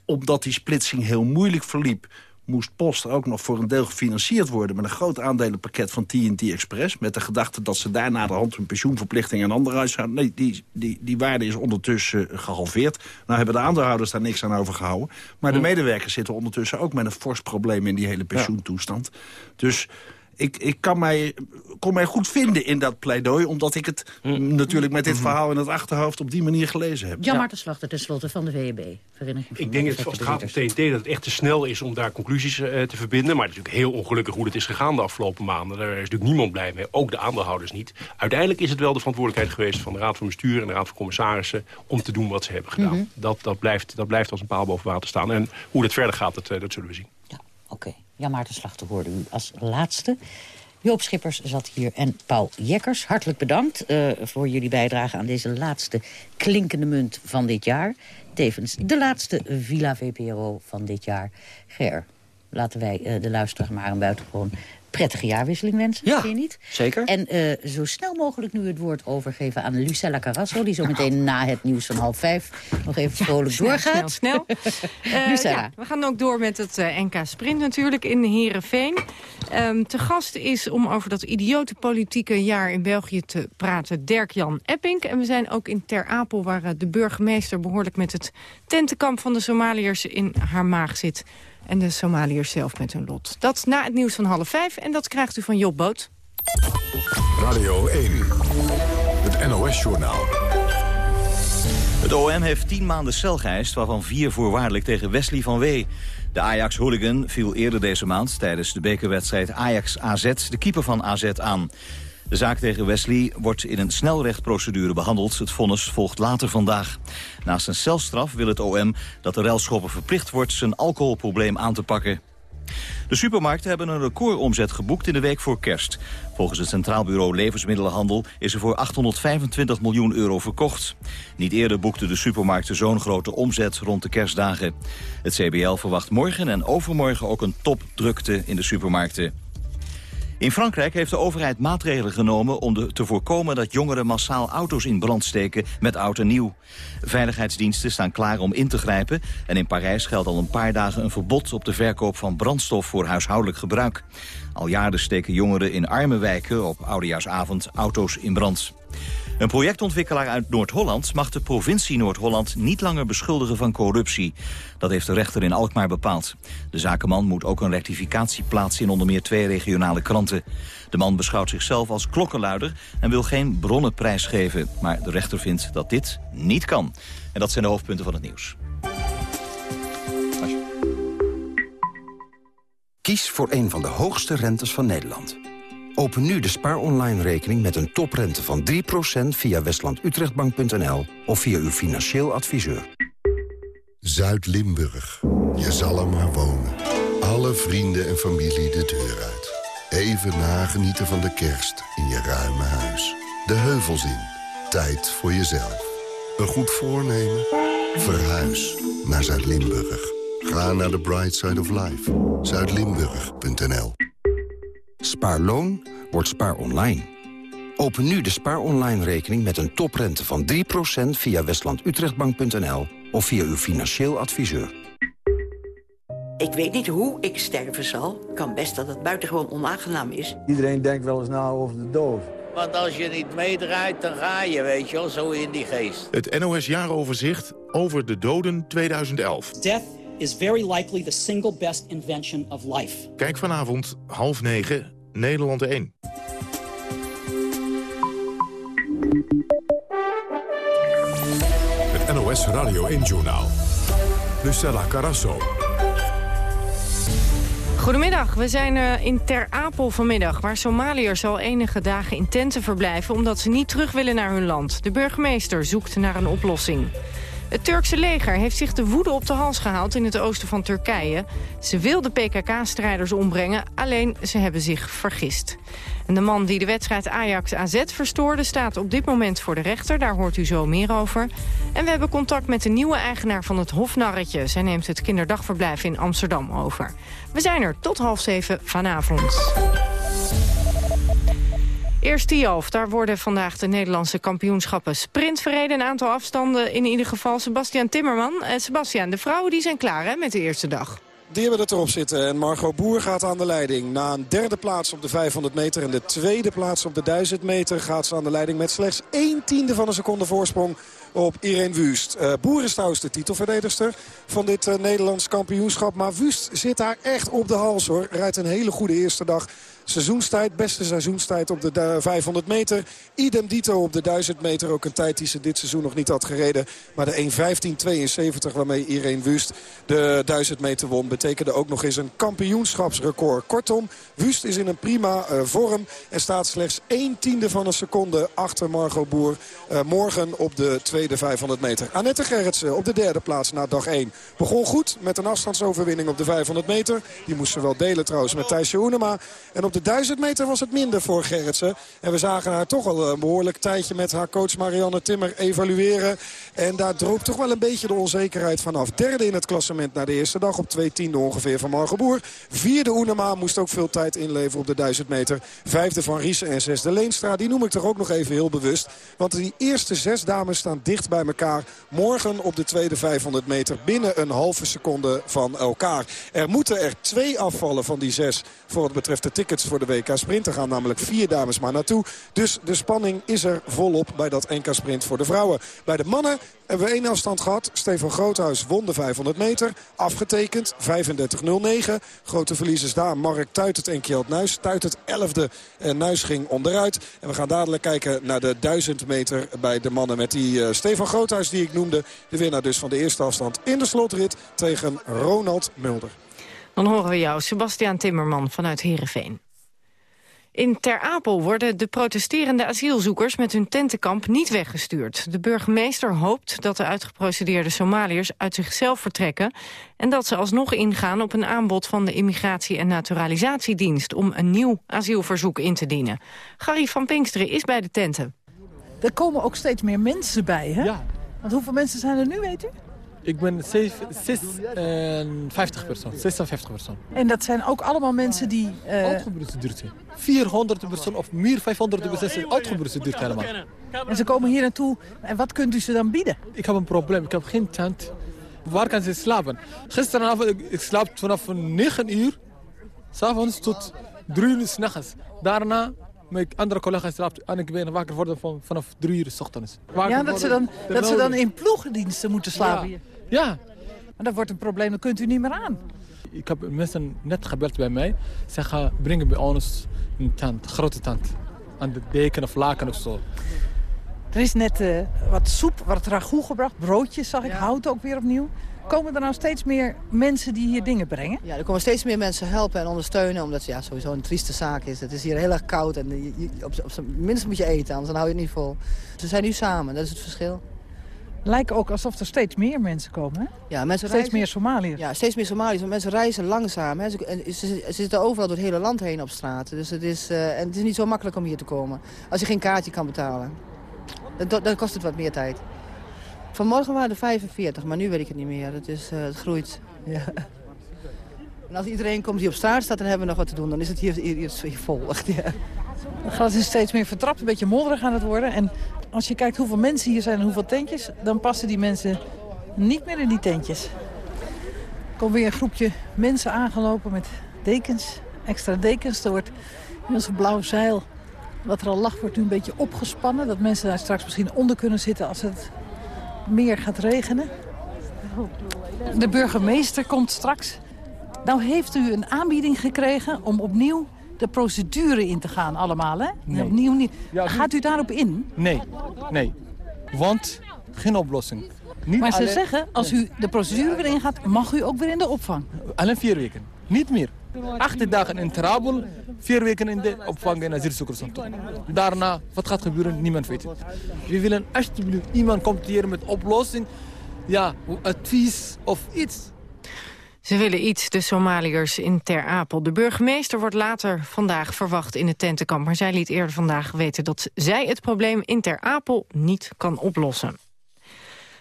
omdat die splitsing heel moeilijk verliep moest Post ook nog voor een deel gefinancierd worden... met een groot aandelenpakket van TNT Express... met de gedachte dat ze daarna de hand hun pensioenverplichting en andere uit zouden... Nee, die, die, die waarde is ondertussen gehalveerd. Nou hebben de aandeelhouders daar niks aan overgehouden. Maar de medewerkers zitten ondertussen ook met een fors probleem... in die hele pensioentoestand. Dus ik, ik kan mij, kon mij goed vinden in dat pleidooi... omdat ik het natuurlijk met dit verhaal in het achterhoofd... op die manier gelezen heb. Jan Marten Slachter tenslotte van de VEB. Vereniging Ik denk dat als het gaat om TNT dat het echt te snel is om daar conclusies eh, te verbinden. Maar het is natuurlijk heel ongelukkig hoe het is gegaan de afgelopen maanden. Daar is natuurlijk niemand blij mee, ook de aandeelhouders niet. Uiteindelijk is het wel de verantwoordelijkheid geweest van de Raad van Bestuur en de Raad van Commissarissen om te doen wat ze hebben gedaan. Mhm. dat, dat, blijft, dat blijft als een paal boven water staan. En hoe dat verder gaat, dat, eh, dat zullen we zien. Jan Maarten Slachter hoorde u als laatste. Joop Schippers zat hier en Paul Jekkers. Hartelijk bedankt eh, voor jullie bijdrage aan deze laatste klinkende munt van dit jaar. Tevens de laatste Villa VPRO van dit jaar. Ger, laten wij eh, de luisteraar maar een buitengewoon prettige jaarwisseling wensen. Ja, vind je niet? zeker. En eh, zo snel mogelijk nu het woord overgeven aan Lucella Carrasso... die zo meteen na het nieuws van half vijf nog even vrolijk snel, doorgaat. Snel, snel. Eh, Lucella. ja, we gaan ook door met het eh, NK Sprint natuurlijk in Heerenveen. Ehm te gast is om over dat idiote politieke jaar in België te praten Dirk-Jan Epping. En we zijn ook in Ter Apel waar de burgemeester behoorlijk met het tentenkamp van de Somaliërs in haar maag zit. En de Somaliërs zelf met hun lot. Dat na het nieuws van half vijf en dat krijgt u van Job Boot. Radio 1, het NOS-journaal. Het OM heeft tien maanden cel geëist, waarvan vier voorwaardelijk tegen Wesley van Wee. De Ajax-hooligan viel eerder deze maand tijdens de bekerwedstrijd Ajax-AZ de keeper van AZ aan. De zaak tegen Wesley wordt in een snelrechtprocedure behandeld. Het vonnis volgt later vandaag. Naast een celstraf wil het OM dat de railschopper verplicht wordt zijn alcoholprobleem aan te pakken. De supermarkten hebben een recordomzet geboekt in de week voor kerst. Volgens het Centraal Bureau Levensmiddelenhandel is er voor 825 miljoen euro verkocht. Niet eerder boekten de supermarkten zo'n grote omzet rond de kerstdagen. Het CBL verwacht morgen en overmorgen ook een topdrukte in de supermarkten. In Frankrijk heeft de overheid maatregelen genomen om te voorkomen dat jongeren massaal auto's in brand steken met oud en nieuw. Veiligheidsdiensten staan klaar om in te grijpen en in Parijs geldt al een paar dagen een verbod op de verkoop van brandstof voor huishoudelijk gebruik. Al jaren steken jongeren in arme wijken op oudejaarsavond auto's in brand. Een projectontwikkelaar uit Noord-Holland mag de provincie Noord-Holland niet langer beschuldigen van corruptie. Dat heeft de rechter in Alkmaar bepaald. De zakenman moet ook een rectificatie plaatsen in onder meer twee regionale kranten. De man beschouwt zichzelf als klokkenluider en wil geen bronnen prijsgeven. Maar de rechter vindt dat dit niet kan. En dat zijn de hoofdpunten van het nieuws. Kies voor een van de hoogste rentes van Nederland. Open nu de Spaar Online rekening met een toprente van 3% via westlandutrechtbank.nl of via uw financieel adviseur. Zuid-Limburg. Je zal er maar wonen. Alle vrienden en familie de deur uit. Even nagenieten van de kerst in je ruime huis. De heuvels in. Tijd voor jezelf. Een goed voornemen? Verhuis naar Zuid-Limburg. Ga naar de Bright Side of Life. Zuidlimburg.nl Spaarloon wordt spaar online. Open nu de spaar online rekening met een toprente van 3% via westlandutrechtbank.nl of via uw financieel adviseur. Ik weet niet hoe ik sterven zal. Kan best dat het buitengewoon onaangenaam is. Iedereen denkt wel eens na over de dood. Want als je niet meedraait, dan ga je, weet je wel, zo in die geest. Het NOS Jaaroverzicht over de doden 2011. Death is very likely the single best invention of life. Kijk vanavond half negen, Nederland 1. Het NOS Radio 1-journaal. Lucella Carasso. Goedemiddag, we zijn uh, in Ter Apel vanmiddag... waar Somaliërs al enige dagen in tenten verblijven... omdat ze niet terug willen naar hun land. De burgemeester zoekt naar een oplossing. Het Turkse leger heeft zich de woede op de hals gehaald in het oosten van Turkije. Ze wil de PKK-strijders ombrengen, alleen ze hebben zich vergist. En de man die de wedstrijd Ajax-AZ verstoorde... staat op dit moment voor de rechter, daar hoort u zo meer over. En we hebben contact met de nieuwe eigenaar van het Hofnarretje. Zij neemt het kinderdagverblijf in Amsterdam over. We zijn er tot half zeven vanavond. Eerst Tialf, daar worden vandaag de Nederlandse kampioenschappen sprint verreden. Een aantal afstanden in ieder geval. Sebastian Timmerman. Uh, Sebastian, de vrouwen die zijn klaar hè, met de eerste dag. Die hebben het erop zitten. En Margot Boer gaat aan de leiding. Na een derde plaats op de 500 meter en de tweede plaats op de 1000 meter... gaat ze aan de leiding met slechts 1 tiende van een seconde voorsprong op Irene Wust. Uh, Boer is trouwens de titelverdedigster van dit uh, Nederlands kampioenschap. Maar Wust zit daar echt op de hals hoor. Rijdt een hele goede eerste dag seizoenstijd. Beste seizoenstijd op de 500 meter. Idem dito op de 1000 meter. Ook een tijd die ze dit seizoen nog niet had gereden. Maar de 1.15.72 waarmee Irene Wust de 1000 meter won... betekende ook nog eens een kampioenschapsrecord. Kortom, Wust is in een prima uh, vorm. En staat slechts 1 tiende van een seconde achter Margot Boer. Uh, morgen op de tweede 500 meter. Annette Gerritsen op de derde plaats na dag 1. Begon goed met een afstandsoverwinning op de 500 meter. Die moest ze wel delen trouwens met Thijsje Oenema. En op de 1000 meter was het minder voor Gerritsen. En we zagen haar toch al een behoorlijk tijdje met haar coach Marianne Timmer evalueren. En daar droop toch wel een beetje de onzekerheid vanaf. Derde in het klassement na de eerste dag op 2 tiende ongeveer van Margot Boer. Vierde Oenema moest ook veel tijd inleveren op de 1000 meter. Vijfde van Riesen en zesde Leenstra. Die noem ik toch ook nog even heel bewust. Want die eerste zes dames staan dicht bij elkaar. Morgen op de tweede 500 meter binnen een halve seconde van elkaar. Er moeten er twee afvallen van die zes voor wat betreft de tickets voor de WK Sprint. Er gaan namelijk vier dames maar naartoe. Dus de spanning is er volop bij dat NK Sprint voor de vrouwen. Bij de mannen hebben we één afstand gehad. Stefan Groothuis won de 500 meter. Afgetekend 35-09. Grote verliezers daar. Mark Tuitert en Kjeld Nuis. Tuitert 11e. En Nuis ging onderuit. En we gaan dadelijk kijken naar de 1000 meter bij de mannen. Met die uh, Stefan Groothuis die ik noemde. De winnaar dus van de eerste afstand in de slotrit tegen Ronald Mulder. Dan horen we jou, Sebastiaan Timmerman vanuit Heerenveen. In Ter Apel worden de protesterende asielzoekers met hun tentenkamp niet weggestuurd. De burgemeester hoopt dat de uitgeprocedeerde Somaliërs uit zichzelf vertrekken... en dat ze alsnog ingaan op een aanbod van de Immigratie- en Naturalisatiedienst... om een nieuw asielverzoek in te dienen. Gary van Pinksteren is bij de tenten. Er komen ook steeds meer mensen bij, hè? Ja. Want hoeveel mensen zijn er nu, weet u? Ik ben 56 persoon, 56 persoon. En dat zijn ook allemaal mensen die... Uh... Uitgeprocedeerd zijn. 400 persoon of meer 500 persoon uitgeprocedeerd helemaal. En ze komen hier naartoe. En wat kunt u ze dan bieden? Ik heb een probleem. Ik heb geen tent. Waar kan ze slapen? Gisteravond, ik, ik slaap vanaf 9 uur. S'avonds tot 3 uur s'nachts. Daarna mijn andere collega's slaapt en ik ben wakker worden van, vanaf drie uur s ochtends. ja, dat, ze dan, dat ze dan in ploegendiensten moeten slapen? Ja. Ja. Maar dat wordt een probleem, dan kunt u niet meer aan. Ik heb mensen net gebeld bij mij. Ze gaan brengen bij ons een tent, een grote tent. Aan de deken of laken of zo. Er is net uh, wat soep, wat ragout gebracht, broodjes zag ik, ja. hout ook weer opnieuw. Komen er nou steeds meer mensen die hier dingen brengen? Ja, er komen steeds meer mensen helpen en ondersteunen. Omdat het ja, sowieso een trieste zaak is. Het is hier heel erg koud en je, op, op minstens moet je eten, anders dan hou je het niet vol. Ze zijn nu samen, dat is het verschil. Lijkt ook alsof er steeds meer mensen komen, hè? Ja, mensen steeds reizen, meer Somaliërs. Ja, steeds meer Somaliërs. Want mensen reizen langzaam. Hè. Ze, en ze, ze, zitten overal door het hele land heen op straat. Dus het is, uh, en het is niet zo makkelijk om hier te komen. Als je geen kaartje kan betalen. Dan, dan kost het wat meer tijd. Vanmorgen waren er 45, maar nu weet ik het niet meer. Het, is, uh, het groeit. Ja. En als iedereen komt die op straat staat, dan hebben we nog wat te doen. Dan is het hier, hier, hier vol. Echt, ja. Het gras is steeds meer vertrapt, een beetje modderig aan het worden. En als je kijkt hoeveel mensen hier zijn en hoeveel tentjes... dan passen die mensen niet meer in die tentjes. Er komt weer een groepje mensen aangelopen met dekens, extra dekens. Er wordt in ons blauw zeil, wat er al lag, wordt nu een beetje opgespannen. Dat mensen daar straks misschien onder kunnen zitten als het meer gaat regenen. De burgemeester komt straks. Nou heeft u een aanbieding gekregen om opnieuw de procedure in te gaan allemaal, hè? Nee. Opnieuw niet. Gaat u daarop in? Nee, nee. Want geen oplossing. Niet maar ze alleen... zeggen, als u de procedure weer ingaat, mag u ook weer in de opvang. Alleen vier weken. Niet meer. Acht dagen in Trabel, vier weken in de opvang in asielzoekerscentrum. Daarna, wat gaat gebeuren, niemand weet het. We willen alsjeblieft, iemand komt hier met oplossing, ja, advies of iets. Ze willen iets, de Somaliërs in Ter Apel. De burgemeester wordt later vandaag verwacht in het tentenkamp. Maar zij liet eerder vandaag weten dat zij het probleem in Ter Apel niet kan oplossen.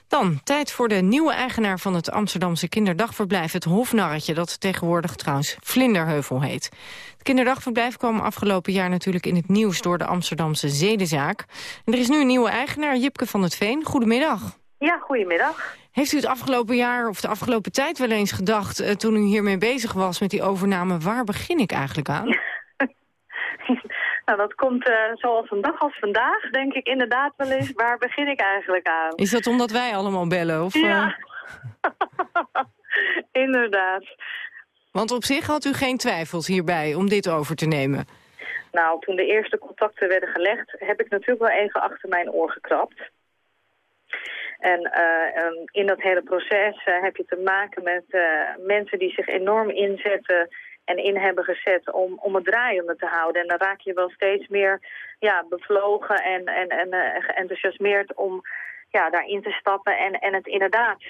Dan, tijd voor de nieuwe eigenaar van het Amsterdamse kinderdagverblijf... het Hofnarretje, dat tegenwoordig trouwens Vlinderheuvel heet. Het kinderdagverblijf kwam afgelopen jaar natuurlijk in het nieuws... door de Amsterdamse zedenzaak. En er is nu een nieuwe eigenaar, Jipke van het Veen. Goedemiddag. Ja, goedemiddag. Heeft u het afgelopen jaar of de afgelopen tijd wel eens gedacht... Uh, toen u hiermee bezig was met die overname... waar begin ik eigenlijk aan? nou, dat komt uh, zoals een dag als vandaag, denk ik inderdaad wel eens. Waar begin ik eigenlijk aan? Is dat omdat wij allemaal bellen? Of, ja, uh... inderdaad. Want op zich had u geen twijfels hierbij om dit over te nemen? Nou, toen de eerste contacten werden gelegd... heb ik natuurlijk wel even achter mijn oor gekrapt. En uh, um, in dat hele proces uh, heb je te maken met uh, mensen die zich enorm inzetten en in hebben gezet om, om het draaiende te houden. En dan raak je wel steeds meer ja, bevlogen en, en, en om ja, daarin te stappen en, en het inderdaad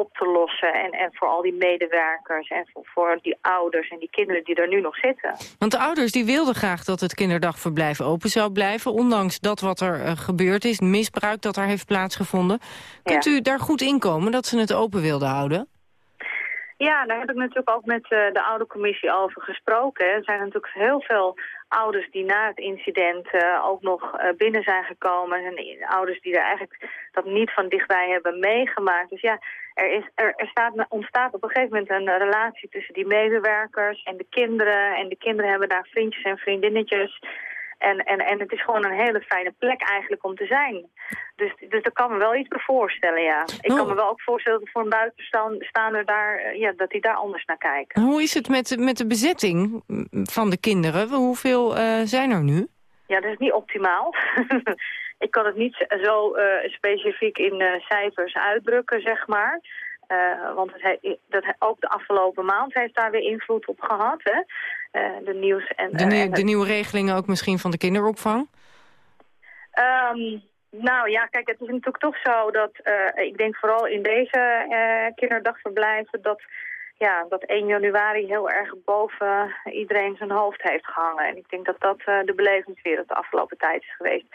op te lossen. En, en voor al die medewerkers en voor, voor die ouders en die kinderen die er nu nog zitten. Want de ouders die wilden graag dat het kinderdagverblijf open zou blijven... ondanks dat wat er uh, gebeurd is, misbruik dat er heeft plaatsgevonden. Kunt ja. u daar goed inkomen dat ze het open wilden houden? Ja, daar heb ik natuurlijk ook met uh, de oude commissie over gesproken. Er zijn natuurlijk heel veel ouders die na het incident uh, ook nog uh, binnen zijn gekomen. En ouders die er eigenlijk dat niet van dichtbij hebben meegemaakt. Dus ja, er, is, er, er staat, ontstaat op een gegeven moment een relatie tussen die medewerkers en de kinderen. En de kinderen hebben daar vriendjes en vriendinnetjes. En, en, en het is gewoon een hele fijne plek eigenlijk om te zijn. Dus, dus daar kan me wel iets bij voorstellen, ja. Ik kan me wel ook voorstellen dat voor een buitenstaander daar, eh, ja, dat die daar anders naar kijken. Hoe is het met, met de bezetting van de kinderen? Hoeveel uh, zijn er nu? Ja, dat is niet optimaal. ik kan het niet zo uh, specifiek in uh, cijfers uitdrukken, zeg maar. Uh, want het, dat, ook de afgelopen maand heeft daar weer invloed op gehad. Hè? De, nieuws en, de, nieuw, de, nieuwe regelingen ook misschien van de kinderopvang? Um, nou ja, kijk, het is natuurlijk toch zo dat... Ik denk vooral in deze kinderdagverblijven... dat ja, dat 1 januari heel erg boven iedereen zijn hoofd heeft gehangen. En ik denk dat dat uh, de belevingswereld de afgelopen tijd is geweest.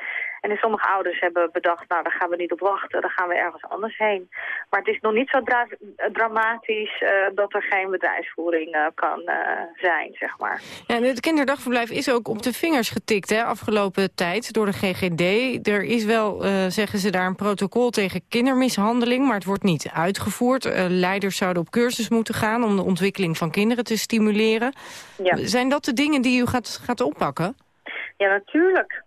En sommige ouders hebben bedacht, nou, daar gaan we niet op wachten, daar gaan we ergens anders heen. Maar het is nog niet zo dra dramatisch uh, dat er geen bedrijfsvoering uh, kan zijn, zeg maar. Ja, het kinderdagverblijf is ook op de vingers getikt, hè, afgelopen tijd, door de GGD. Er is wel, zeggen ze daar, een protocol tegen kindermishandeling, maar het wordt niet uitgevoerd. leiders zouden op cursus moeten gaan om de ontwikkeling van kinderen te stimuleren. Ja. Zijn dat de dingen die u gaat, gaat oppakken? Ja, natuurlijk.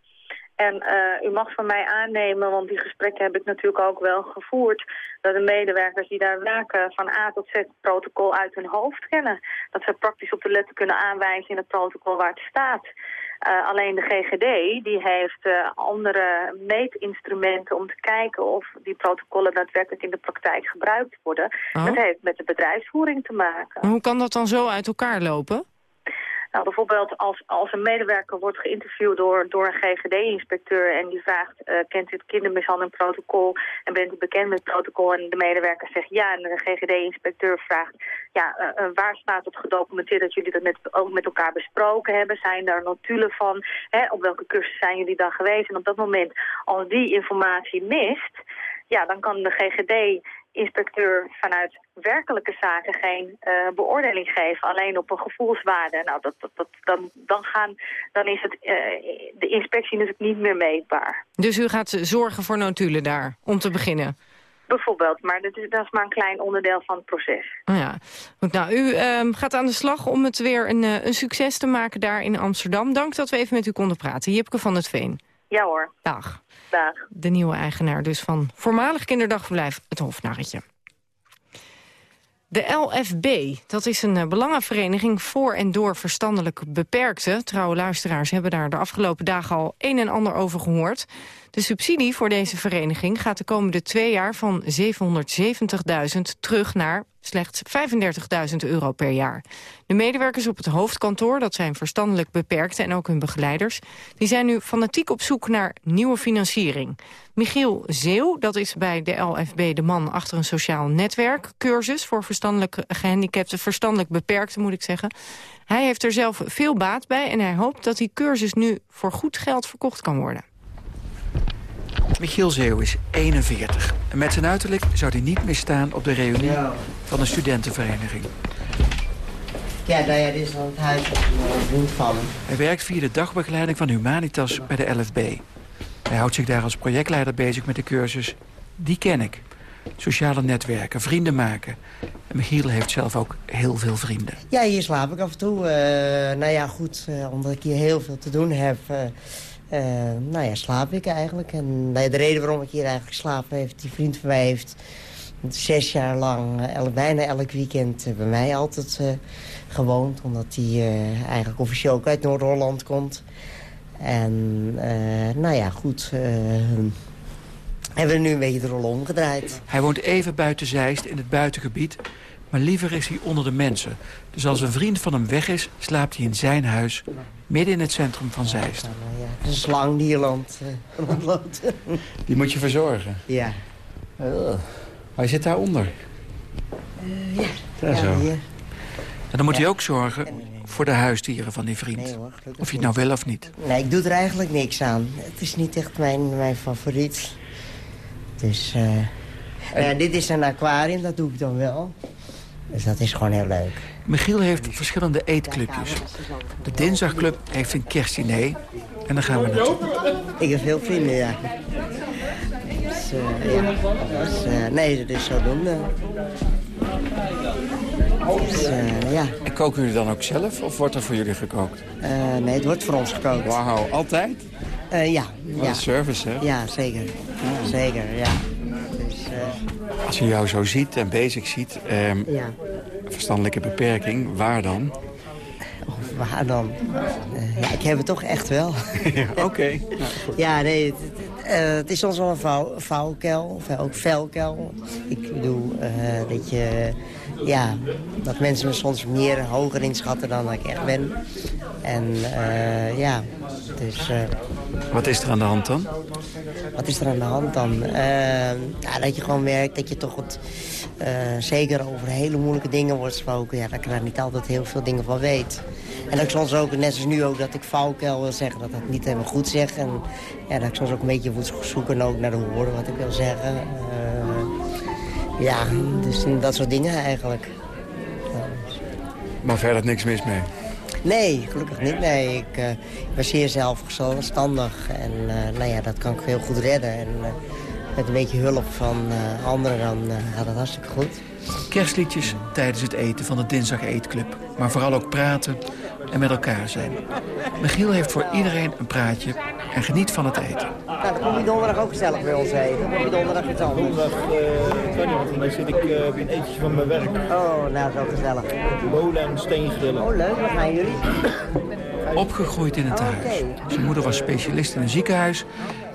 En uh, u mag van mij aannemen, want die gesprekken heb ik natuurlijk ook wel gevoerd... dat de medewerkers die daar werken van A tot Z het protocol uit hun hoofd kennen. Dat ze praktisch op de letter kunnen aanwijzen in het protocol waar het staat. Uh, alleen de GGD die heeft uh, andere meetinstrumenten om te kijken of die protocollen daadwerkelijk in de praktijk gebruikt worden. Oh. Dat heeft met de bedrijfsvoering te maken. hoe kan dat dan zo uit elkaar lopen? Nou, bijvoorbeeld als, als een medewerker wordt geïnterviewd door, door een GGD-inspecteur... en die vraagt, uh, kent u het kindermishandelingprotocol en bent u bekend met het protocol... en de medewerker zegt ja en de GGD-inspecteur vraagt... ja, uh, waar staat het gedocumenteerd dat jullie dat met, ook met elkaar besproken hebben? Zijn daar notulen van? Hè, op welke cursus zijn jullie dan geweest? En op dat moment, als die informatie mist... ja, dan kan de GGD inspecteur vanuit werkelijke zaken geen uh, beoordeling geven, alleen op een gevoelswaarde. Nou, dat, dat, dat, dan, dan, gaan, dan is het, uh, de inspectie natuurlijk niet meer meetbaar. Dus u gaat zorgen voor notulen daar, om te beginnen? Bijvoorbeeld, maar dat is, dat is maar een klein onderdeel van het proces. Oh ja, Goed, nou, u um, gaat aan de slag om het weer een, uh, een succes te maken daar in Amsterdam. Dank dat we even met u konden praten. Jipke van het Veen. Ja hoor. Dag. Dag. De nieuwe eigenaar dus van voormalig kinderdagverblijf Het Hofnarretje. De LFB, dat is een eh, belangenvereniging voor en door verstandelijk beperkten. Trouwe luisteraars hebben daar de afgelopen dagen al een en ander over gehoord. De subsidie voor deze vereniging gaat de komende twee jaar van 770.000 terug naar slechts 35.000 euro per jaar. De medewerkers op het hoofdkantoor, dat zijn verstandelijk beperkten en ook hun begeleiders, die zijn nu fanatiek op zoek naar nieuwe financiering. Michiel Zeeuw, dat is bij de LFB de man achter een sociaal netwerk, cursus voor verstandelijk gehandicapten, verstandelijk beperkten moet ik zeggen. Hij heeft er zelf veel baat bij en hij hoopt dat die cursus nu voor goed geld verkocht kan worden. Michiel Zeeuw is 41. En met zijn uiterlijk zou hij niet meer staan op de reunie van een studentenvereniging. Ja, nou ja, dit is dan het huis van Hij werkt via de dagbegeleiding van Humanitas bij de LFB. Hij houdt zich daar als projectleider bezig met de cursus Die ken ik. Sociale netwerken, vrienden maken. En Michiel heeft zelf ook heel veel vrienden. Ja, hier slaap ik af en toe. Uh, nou ja, goed, uh, omdat ik hier heel veel te doen heb... Uh, uh, nou ja, slaap ik eigenlijk. En nou de reden waarom ik hier eigenlijk slaap heeft... die vriend van mij heeft zes jaar lang, uh, bijna elk weekend... Uh, bij mij altijd gewoond. Omdat hij eigenlijk officieel ook uit Noord-Holland komt. En nou ja, goed... hebben we nu een beetje de rol omgedraaid. Hij woont even buiten Zeist in het buitengebied... Maar liever is hij onder de mensen. Dus als een vriend van hem weg is, slaapt hij in zijn huis... midden in het centrum van Zeist. Ja, een slang die uh, rondloopt. Die moet je verzorgen? Ja. Oh. Hij zit daaronder? Uh, ja. Daar zo. En dan moet hij ook zorgen voor de huisdieren van die vriend. of je het nou wil of niet. Nee, ik doe er eigenlijk niks aan. Het is niet echt mijn, mijn favoriet. Dus... Uh, en... dit is een aquarium, dat doe ik dan wel. Dus dat is gewoon heel leuk. Michiel heeft verschillende eetclubjes. De dinsdagclub heeft een kerstdiner en daar gaan we naartoe. Ik heb veel vrienden, ja. Dus, uh, ja. Dus, uh, nee, dat is zodoende. Dus, uh, ja. En koken jullie dan ook zelf of wordt er voor jullie gekookt? nee, het wordt voor ons gekookt. Wauw, altijd? ja. Wat ja. een service, hè? Ja, zeker. Ja, zeker, ja. Als je jou zo ziet en bezig ziet, ehm, ja. verstandelijke beperking, waar dan? Of waar dan? Uh, ja, ik heb het toch echt wel. ja, Oké. ja, nee, het, uh, het, is soms wel een vouw, vouwkel, of ook vuilkel. Ik bedoel, uh, dat je... Ja, dat mensen me soms meer hoger inschatten dan ik echt ben. En ja, dus... Wat is er aan de hand dan? Wat is er aan de hand dan? ja, dat je gewoon merkt dat je toch wat... zeker over hele moeilijke dingen wordt gesproken. Ja, dat ik daar niet altijd heel veel dingen van weet. En dat ik soms ook, net als nu ook, dat ik fouwkel wil zeggen, dat dat niet helemaal goed zeg. En ja, dat ik soms ook een beetje moet zoeken ook naar de woorden wat ik wil zeggen. Uh, ja, dus dat soort dingen eigenlijk. Maar verder niks mis mee? Nee, gelukkig niet. Nee, ik, uh, ben zeer zelfstandig en uh, nou ja, dat kan ik heel goed redden. En met een beetje hulp van anderen dan gaat het hartstikke goed. Kerstliedjes tijdens het eten van de Dinsdag Eetclub. Maar vooral ook praten en met elkaar zijn. Michiel heeft voor iedereen een praatje en geniet van het eten. Nou, dan kom je donderdag ook gezellig bij ons eten. Dan kom je donderdag iets anders. Donderdag, uh, ik weet niet wat, dan zit ik uh, een etentje van mijn werk. Oh, nou, zo gezellig. Bolen en steengrillen. Oh, leuk. Waar gaan jullie? Opgegroeid in het Oh, huis. Zijn moeder was specialist in een ziekenhuis...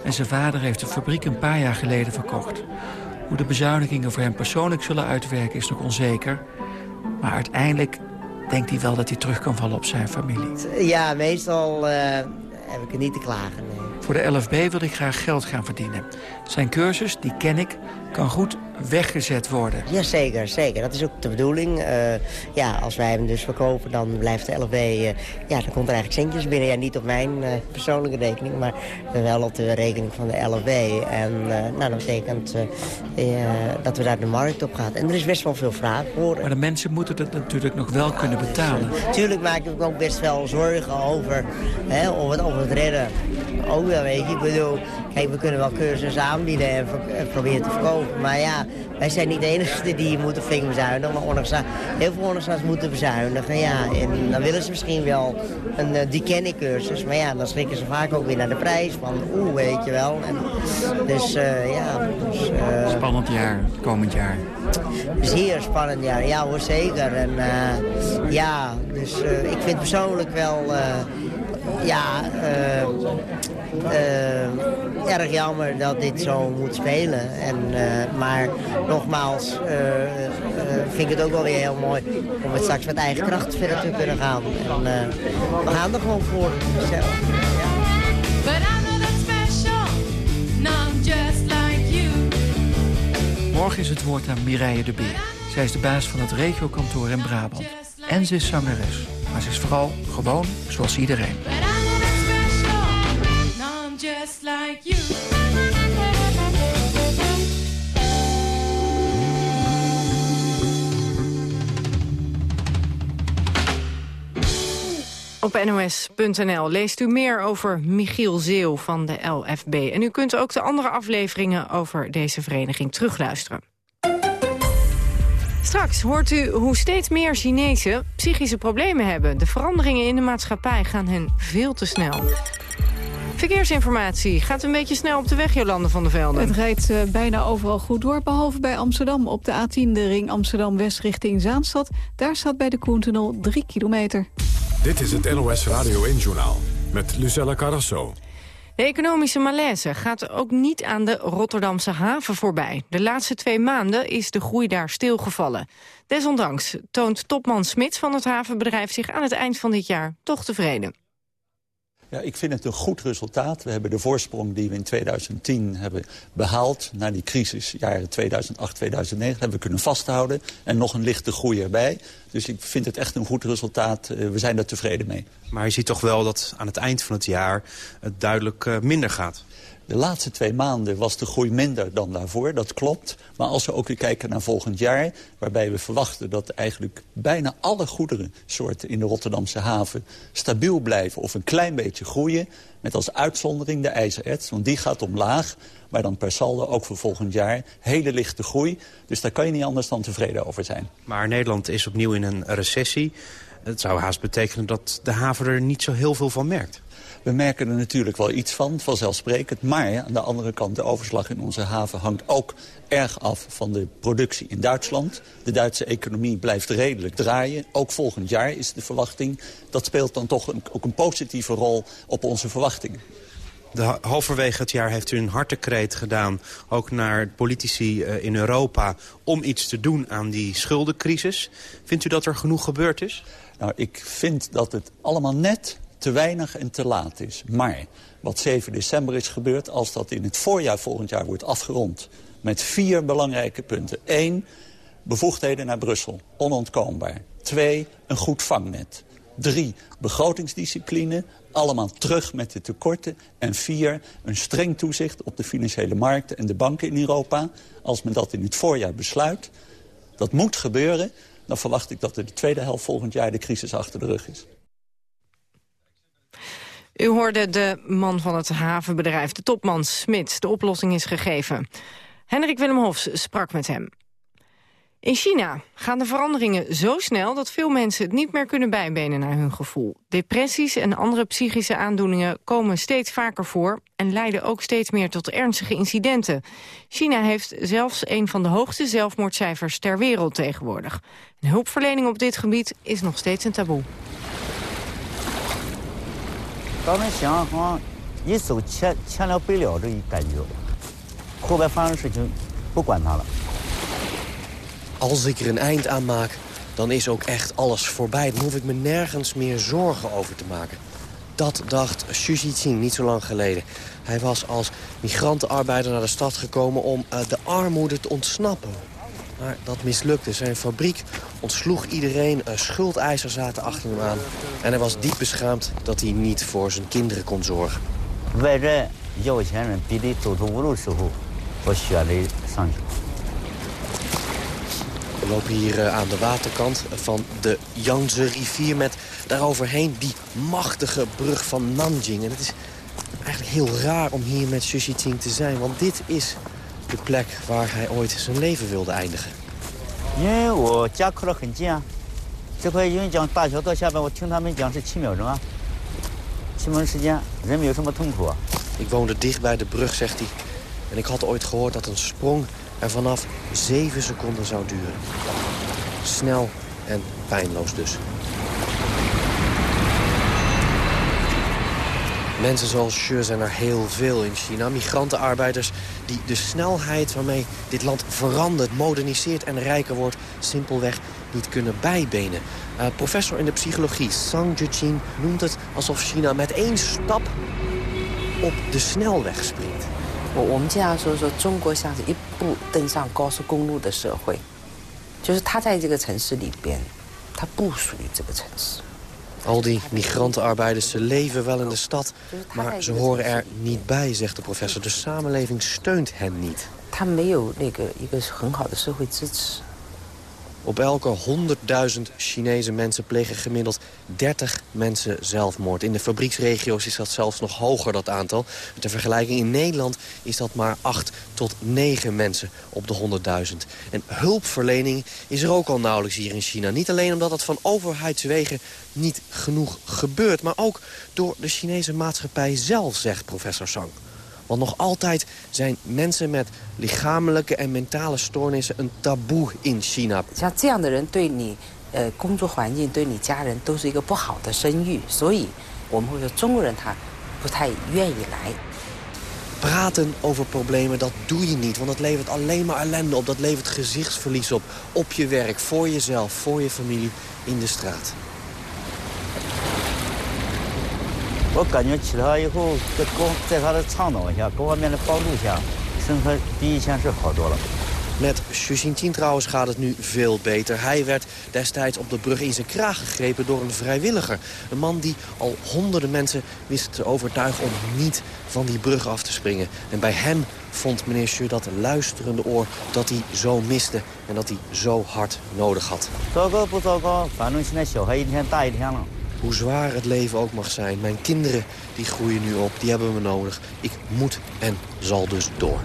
en zijn vader heeft de fabriek een paar jaar geleden verkocht. Hoe de bezuinigingen voor hem persoonlijk zullen uitwerken is nog onzeker. Maar uiteindelijk denkt hij wel dat hij terug kan vallen op zijn familie. Ja, meestal uh, heb ik het niet te klagen. Voor de LFB wil ik graag geld gaan verdienen. Zijn cursus, die ken ik, kan goed weggezet worden. Jazeker, zeker. Dat is ook de bedoeling. Uh, ja, als wij hem dus verkopen, dan blijft de LFB... Uh, ja, dan komt er eigenlijk centjes binnen. Ja, niet op mijn uh, persoonlijke rekening, maar wel op de rekening van de LFB. En nou, dat betekent dat we daar de markt op gaan. En er is best wel veel vraag voor. Maar de mensen moeten het natuurlijk nog wel kunnen betalen. Tuurlijk maak ik me ook best wel zorgen over hè, of, het, of het redden. Ook wel, weet je. Ik bedoel, kijk, we kunnen wel cursussen aanbieden en, en proberen te verkopen. Maar ja, wij zijn niet de enige die moeten flink bezuinigen. Maar heel veel organisaties moeten bezuinigen. Ja, en dan willen ze misschien wel een uh, die ken ik cursus. Maar ja, dan schrikken ze vaak ook weer naar de prijs. Van oeh, weet je wel. En dus uh, ja. Dus, uh, spannend jaar, komend jaar. Zeer spannend jaar, ja hoor, zeker. En ja, dus ik vind persoonlijk wel... ja, uh, erg jammer dat dit zo moet spelen. En, uh, maar nogmaals, uh, vind ik het ook wel weer heel mooi om het straks met eigen kracht verder te kunnen gaan. En we gaan er gewoon voor. Zelf. Ja. Morgen is het woord aan Mireille de Beer. Zij is de baas van het regiokantoor in Brabant. En ze is zangeres. Maar ze is vooral gewoon zoals iedereen. Op nos.nl leest u meer over Michiel Zeeuw van de LFB. En u kunt ook de andere afleveringen over deze vereniging terugluisteren. Straks hoort u hoe steeds meer Chinezen psychische problemen hebben. De veranderingen in de maatschappij gaan hen veel te snel. Verkeersinformatie. Gaat een beetje snel op de weg, Jolande van der Velden. Het rijdt uh, bijna overal goed door, behalve bij Amsterdam. Op de A10, de ring Amsterdam-West richting Zaanstad. Daar staat bij de Koentunnel 3 kilometer. Dit is het NOS Radio 1-journaal met Lucella Carrasso. De economische malaise gaat ook niet aan de Rotterdamse haven voorbij. De laatste twee maanden is de groei daar stilgevallen. Desondanks toont topman Smits van het havenbedrijf zich aan het eind van dit jaar toch tevreden. Ja, ik vind het een goed resultaat. We hebben de voorsprong die we in 2010 hebben behaald... na die crisis, jaren 2008, 2009, hebben we kunnen vasthouden. En nog een lichte groei erbij. Dus ik vind het echt een goed resultaat. We zijn er tevreden mee. Maar je ziet toch wel dat aan het eind van het jaar het duidelijk minder gaat? De laatste twee maanden was de groei minder dan daarvoor, dat klopt. Maar als we ook weer kijken naar volgend jaar... waarbij we verwachten dat eigenlijk bijna alle goederensoorten in de Rotterdamse haven... stabiel blijven of een klein beetje groeien... met als uitzondering de ijzererts, want die gaat omlaag... maar dan per saldo ook voor volgend jaar hele lichte groei. Dus daar kan je niet anders dan tevreden over zijn. Maar Nederland is opnieuw in een recessie. Het zou haast betekenen dat de haven er niet zo heel veel van merkt. We merken er natuurlijk wel iets van, vanzelfsprekend. Maar aan de andere kant, de overslag in onze haven hangt ook erg af van de productie in Duitsland. De Duitse economie blijft redelijk draaien. Ook volgend jaar is de verwachting. Dat speelt dan toch een, ook een positieve rol op onze verwachtingen. De, halverwege het jaar heeft u een hartekreet gedaan, ook naar politici uh, in Europa... om iets te doen aan die schuldencrisis. Vindt u dat er genoeg gebeurd is? Nou, ik vind dat het allemaal net te weinig en te laat is. Maar wat 7 december is gebeurd, als dat in het voorjaar volgend jaar wordt afgerond... met vier belangrijke punten. Eén, bevoegdheden naar Brussel, onontkoombaar. Twee, een goed vangnet. Drie, begrotingsdiscipline, allemaal terug met de tekorten. En vier, een streng toezicht op de financiële markten en de banken in Europa. Als men dat in het voorjaar besluit, dat moet gebeuren... dan verwacht ik dat de tweede helft volgend jaar de crisis achter de rug is. U hoorde de man van het havenbedrijf, de topman Smit. De oplossing is gegeven. Hendrik Willem Hofs sprak met hem. In China gaan de veranderingen zo snel dat veel mensen het niet meer kunnen bijbenen naar hun gevoel. Depressies en andere psychische aandoeningen komen steeds vaker voor en leiden ook steeds meer tot ernstige incidenten. China heeft zelfs een van de hoogste zelfmoordcijfers ter wereld tegenwoordig. En hulpverlening op dit gebied is nog steeds een taboe. 当 Als ik er een eind aan maak, dan is ook echt alles voorbij. Dan hoef ik me nergens meer zorgen over te maken. Dat dacht Xu Jiqing niet zo lang geleden. Hij was als migrantenarbeider naar de stad gekomen om uh, de armoede te ontsnappen. Maar dat mislukte. Zijn fabriek ontsloeg iedereen, uh, schuldeisers zaten achter hem aan. En hij was diep beschaamd dat hij niet voor zijn kinderen kon zorgen. 外人 we lopen hier eh, aan de waterkant van de Yangtze rivier met daaroverheen die machtige brug van Nanjing. En het is eigenlijk heel raar om hier met Xu Jinping te zijn, want dit is de plek waar hij ooit zijn leven wilde eindigen. Ik woonde dicht bij de brug, zegt hij. En ik had ooit gehoord dat een sprong er vanaf 7 seconden zou duren. Snel en pijnloos dus. Mensen zoals Xue zijn er heel veel in China. Migrantenarbeiders die de snelheid waarmee dit land verandert, moderniseert en rijker wordt... simpelweg niet kunnen bijbenen. Uh, professor in de psychologie Sang Juqin noemt het alsof China met één stap op de snelweg springt. 我我们经常说说中国像是一步登上高速公路的社会，就是它在这个城市里边，它不属于这个城市。 Al die migrantenarbeiders, ze leven wel in de stad, maar ze horen er niet bij, zegt de professor. De samenleving steunt hen niet. 它没有那个一个很好的社会支持。 Op elke 100.000 Chinese mensen plegen gemiddeld 30 mensen zelfmoord. In de fabrieksregio's is dat zelfs nog hoger, dat aantal. Ter vergelijking in Nederland is dat maar 8 tot 9 mensen op de 100.000. En hulpverlening is er ook al nauwelijks hier in China. Niet alleen omdat het van overheidswegen niet genoeg gebeurt... maar ook door de Chinese maatschappij zelf, zegt professor Sang. Want nog altijd zijn mensen met lichamelijke en mentale stoornissen een taboe in China. 像这样的人对你，呃，工作环境对你家人都是一个不好的声誉，所以我们会说中国人他不太愿意来。 Praten over problemen, dat doe je niet. Want dat levert alleen maar ellende op. Dat levert gezichtsverlies op. Op je werk, voor jezelf, voor je familie, in de straat. 我感觉起来以后，在各在他的倡导下，各方面的帮助下，生活比以前是好多了。 Met Xu Jinping trouwens gaat het nu veel beter. Hij werd destijds op de brug in zijn kraag gegrepen door een vrijwilliger. Een man die al honderden mensen wist te overtuigen om niet van die brug af te springen. En bij hem vond meneer Xu dat luisterende oor dat hij zo miste en dat hij zo hard nodig had. hoe zwaar het leven ook mag zijn. Mijn kinderen die groeien nu op, die hebben me nodig. Ik moet en zal dus door.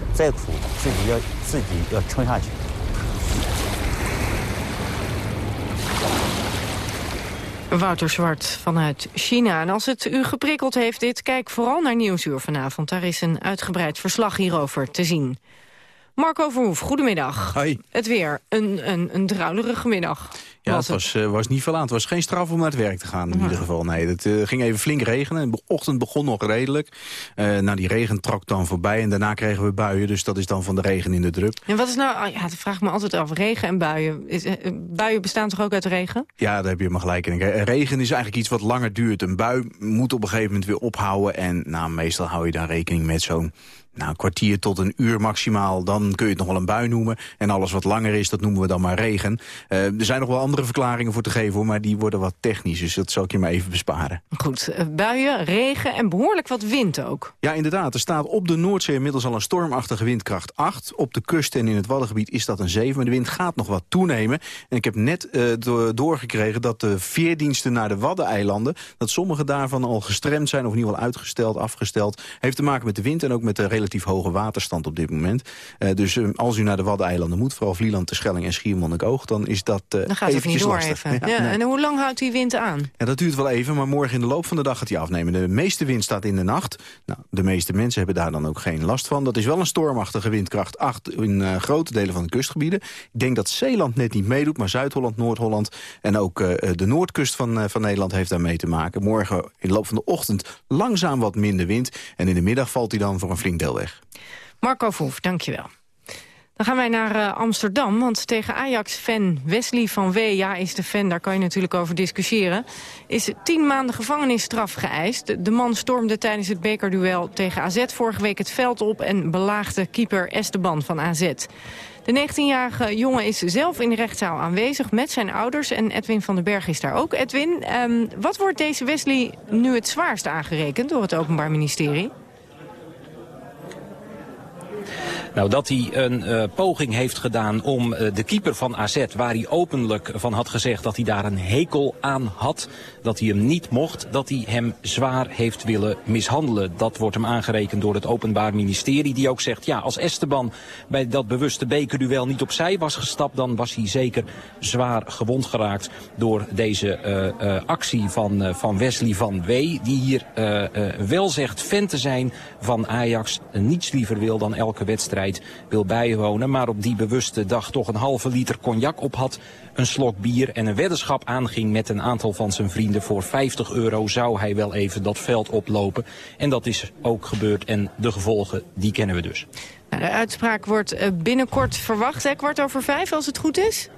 Wouter Zwart vanuit China. En als het u geprikkeld heeft dit, kijk vooral naar Nieuwsuur vanavond. Daar is een uitgebreid verslag hierover te zien. Marco Verhoef, goedemiddag. Hoi. Het weer, een, een, een druilerige middag. Ja, was het was, eh, was niet veel aan. Het was geen straf om naar het werk te gaan in ieder geval. Nee, het eh, ging even flink regenen. De ochtend begon nog redelijk. Eh nou, die regen trok dan voorbij en daarna kregen we buien. Dus dat is dan van de regen in de drup. En wat is nou, ah, ja, dat vraag ik me altijd af, regen en buien. Is, buien bestaan toch ook uit regen? Ja, daar heb je maar gelijk in. Regen is eigenlijk iets wat langer duurt. Een bui moet op een gegeven moment weer ophouden. En nou, meestal hou je dan rekening met zo'n nou, een kwartier tot een uur maximaal. Dan kun je het nog wel een bui noemen. En alles wat langer is, dat noemen we dan maar regen. Er zijn nog wel andere verklaringen voor te geven, hoor, maar die worden wat technisch. Dus dat zal ik je maar even besparen. Goed, eh, buien, regen en behoorlijk wat wind ook. Ja, inderdaad. Er staat op de Noordzee inmiddels al een stormachtige windkracht 8. Op de kust en in het Waddengebied is dat een 7. Maar de wind gaat nog wat toenemen. En ik heb net eh, do- doorgekregen dat de veerdiensten naar de Waddeneilanden... dat sommige daarvan al gestremd zijn, of in ieder geval uitgesteld, afgesteld. Heeft te maken met de wind en ook met de relatief hoge waterstand op dit moment. Eh, dus als u naar de Waddeneilanden moet, vooral Vlieland, Terschelling en Schiermonnikoog... dan is dat Dan gaat het niet door even. Ja, nee. En hoe lang houdt die wind aan? Ja, dat duurt wel even, maar morgen in de loop van de dag gaat hij afnemen. De meeste wind staat in de nacht. Nou, de meeste mensen hebben daar dan ook geen last van. Dat is wel een stormachtige windkracht 8 in eh, grote delen van de kustgebieden. Ik denk dat Zeeland net niet meedoet, maar Zuid-Holland, Noord-Holland... en ook eh, de noordkust van, eh, van Nederland heeft daar mee te maken. Morgen in de loop van de ochtend langzaam wat minder wind. En in de middag valt hij dan voor een flink deel weg. Marco Verhoef, dankjewel. Dan gaan wij naar eh, Amsterdam, want tegen Ajax-fan Wesley van W... ja, is de fan, daar kan je natuurlijk over discussiëren... is tien maanden gevangenisstraf geëist. De- man stormde tijdens het bekerduel tegen AZ vorige week het veld op... en belaagde keeper Esteban van AZ. De 19-jarige jongen is zelf in de rechtszaal aanwezig met zijn ouders... en Edwin van den Berg is daar ook. Edwin, ehm, wat wordt deze Wesley nu het zwaarst aangerekend door het Openbaar Ministerie? Nou, dat hij een eh, poging heeft gedaan om eh, de keeper van AZ, waar hij openlijk van had gezegd dat hij daar een hekel aan had, dat hij hem niet mocht, dat hij hem zwaar heeft willen mishandelen. Dat wordt hem aangerekend door het Openbaar Ministerie, die ook zegt, ja, als Esteban bij dat bewuste bekerduel niet opzij was gestapt, dan was hij zeker zwaar gewond geraakt door deze eh, eh, actie van, eh, van Wesley van W, die hier wel zegt fan te zijn van Ajax, niets liever wil dan elke wedstrijd wil bijwonen, maar op die bewuste dag toch een halve liter cognac op had, een slok bier en een weddenschap aanging met een aantal van zijn vrienden. Voor 50 euro zou hij wel even dat veld oplopen. En dat is ook gebeurd en de gevolgen, die kennen we dus. Nou, de uitspraak wordt eh, binnenkort verwacht, hè? kwart over vijf als het goed is.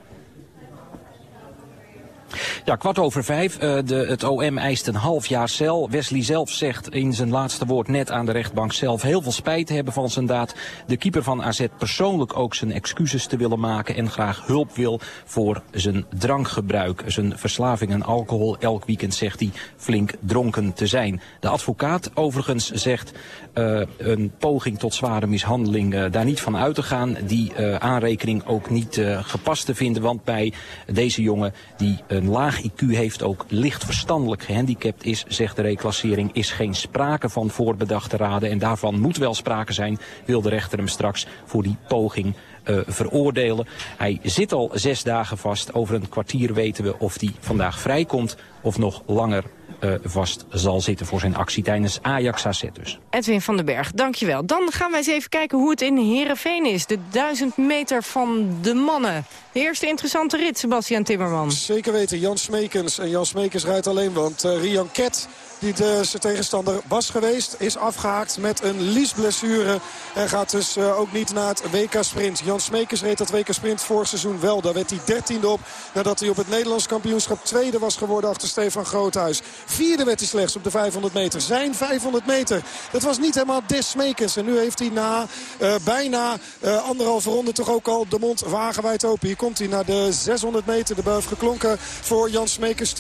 Ja, kwart over vijf. Eh, de, het OM eist een half jaar cel. Wesley zelf zegt in zijn laatste woord net aan de rechtbank zelf heel veel spijt te hebben van zijn daad. De keeper van AZ persoonlijk ook zijn excuses te willen maken en graag hulp wil voor zijn drankgebruik. Zijn verslaving aan alcohol. Elk weekend zegt hij flink dronken te zijn. De advocaat overigens zegt een poging tot zware mishandeling eh, daar niet van uit te gaan. Die eh, aanrekening ook niet eh, gepast te vinden. Want bij deze jongen die een laag IQ heeft, ook licht verstandelijk gehandicapt is, zegt de reclassering, is geen sprake van voorbedachte raden. En daarvan moet wel sprake zijn, wil de rechter hem straks voor die poging eh, veroordelen. Hij zit al zes dagen vast. Over een kwartier weten we of hij vandaag vrijkomt of nog langer eh, vast zal zitten voor zijn actie tijdens Ajax AZ dus. Edwin van den Berg, dankjewel. Dan gaan wij eens even kijken hoe het in Heerenveen is. De duizend meter van de mannen. De eerste interessante rit, Sebastian Timmerman. Zeker weten, Jan Smekens. En Jan Smekens rijdt alleen, want eh, Rian Ket die de, zijn tegenstander was geweest. Is afgehaakt met een liesblessure. En gaat dus uh, ook niet naar het WK Sprint. Jan Smekers reed dat WK Sprint vorig seizoen wel. Daar werd hij dertiende op nadat hij op het Nederlands kampioenschap tweede was geworden achter Stefan Groothuis. Vierde werd hij slechts op de 500 meter. Zijn 500 meter. Dat was niet helemaal des Smekers. En nu heeft hij na uh, bijna uh, anderhalve ronde toch ook al de mond wagenwijd open. Komt hij naar de 600 meter. De buif geklonken voor Jan Smekers 42-37.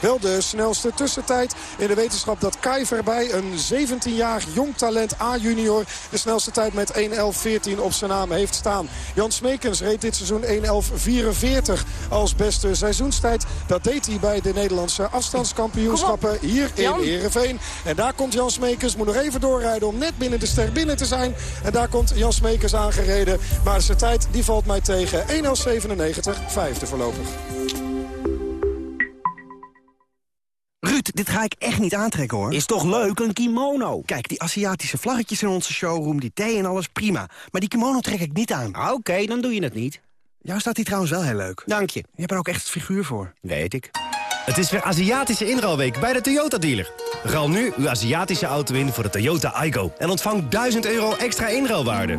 Wel de snelste tussentijd in de wetenschap dat Kai Verbij, een 17-jarig jong talent A-junior, de snelste tijd met 1.11.14 op zijn naam heeft staan. Jan Smekens reed dit seizoen 1.11.44 als beste seizoenstijd. Dat deed hij bij de Nederlandse afstandskampioenschappen hier in Ereveen. En daar komt Jan Smekens, moet nog even doorrijden om net binnen de ster binnen te zijn. En daar komt Jan Smekens aangereden. Maar zijn tijd die valt mij tegen 1.11.97, vijfde voorlopig. Ruud, dit ga ik echt niet aantrekken, hoor. Is toch leuk, een kimono? Kijk, die Aziatische vlaggetjes in onze showroom, die thee en alles, prima. Maar die kimono trek ik niet aan. Ah, Oké, okay, dan doe je het niet. Jou staat die trouwens wel heel leuk. Dank je. Je hebt er ook echt het figuur voor. Weet ik. Het is weer Aziatische inruilweek bij de Toyota-dealer. Ruil nu uw Aziatische auto in voor de Toyota Aygo. En ontvang 1000 euro extra inruilwaarde.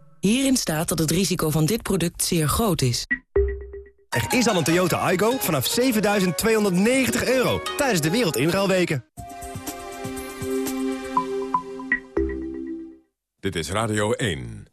Hierin staat dat het risico van dit product zeer groot is. Er is al een Toyota Aygo vanaf 7.290 euro tijdens de Wereldinruilweken. Dit is Radio 1.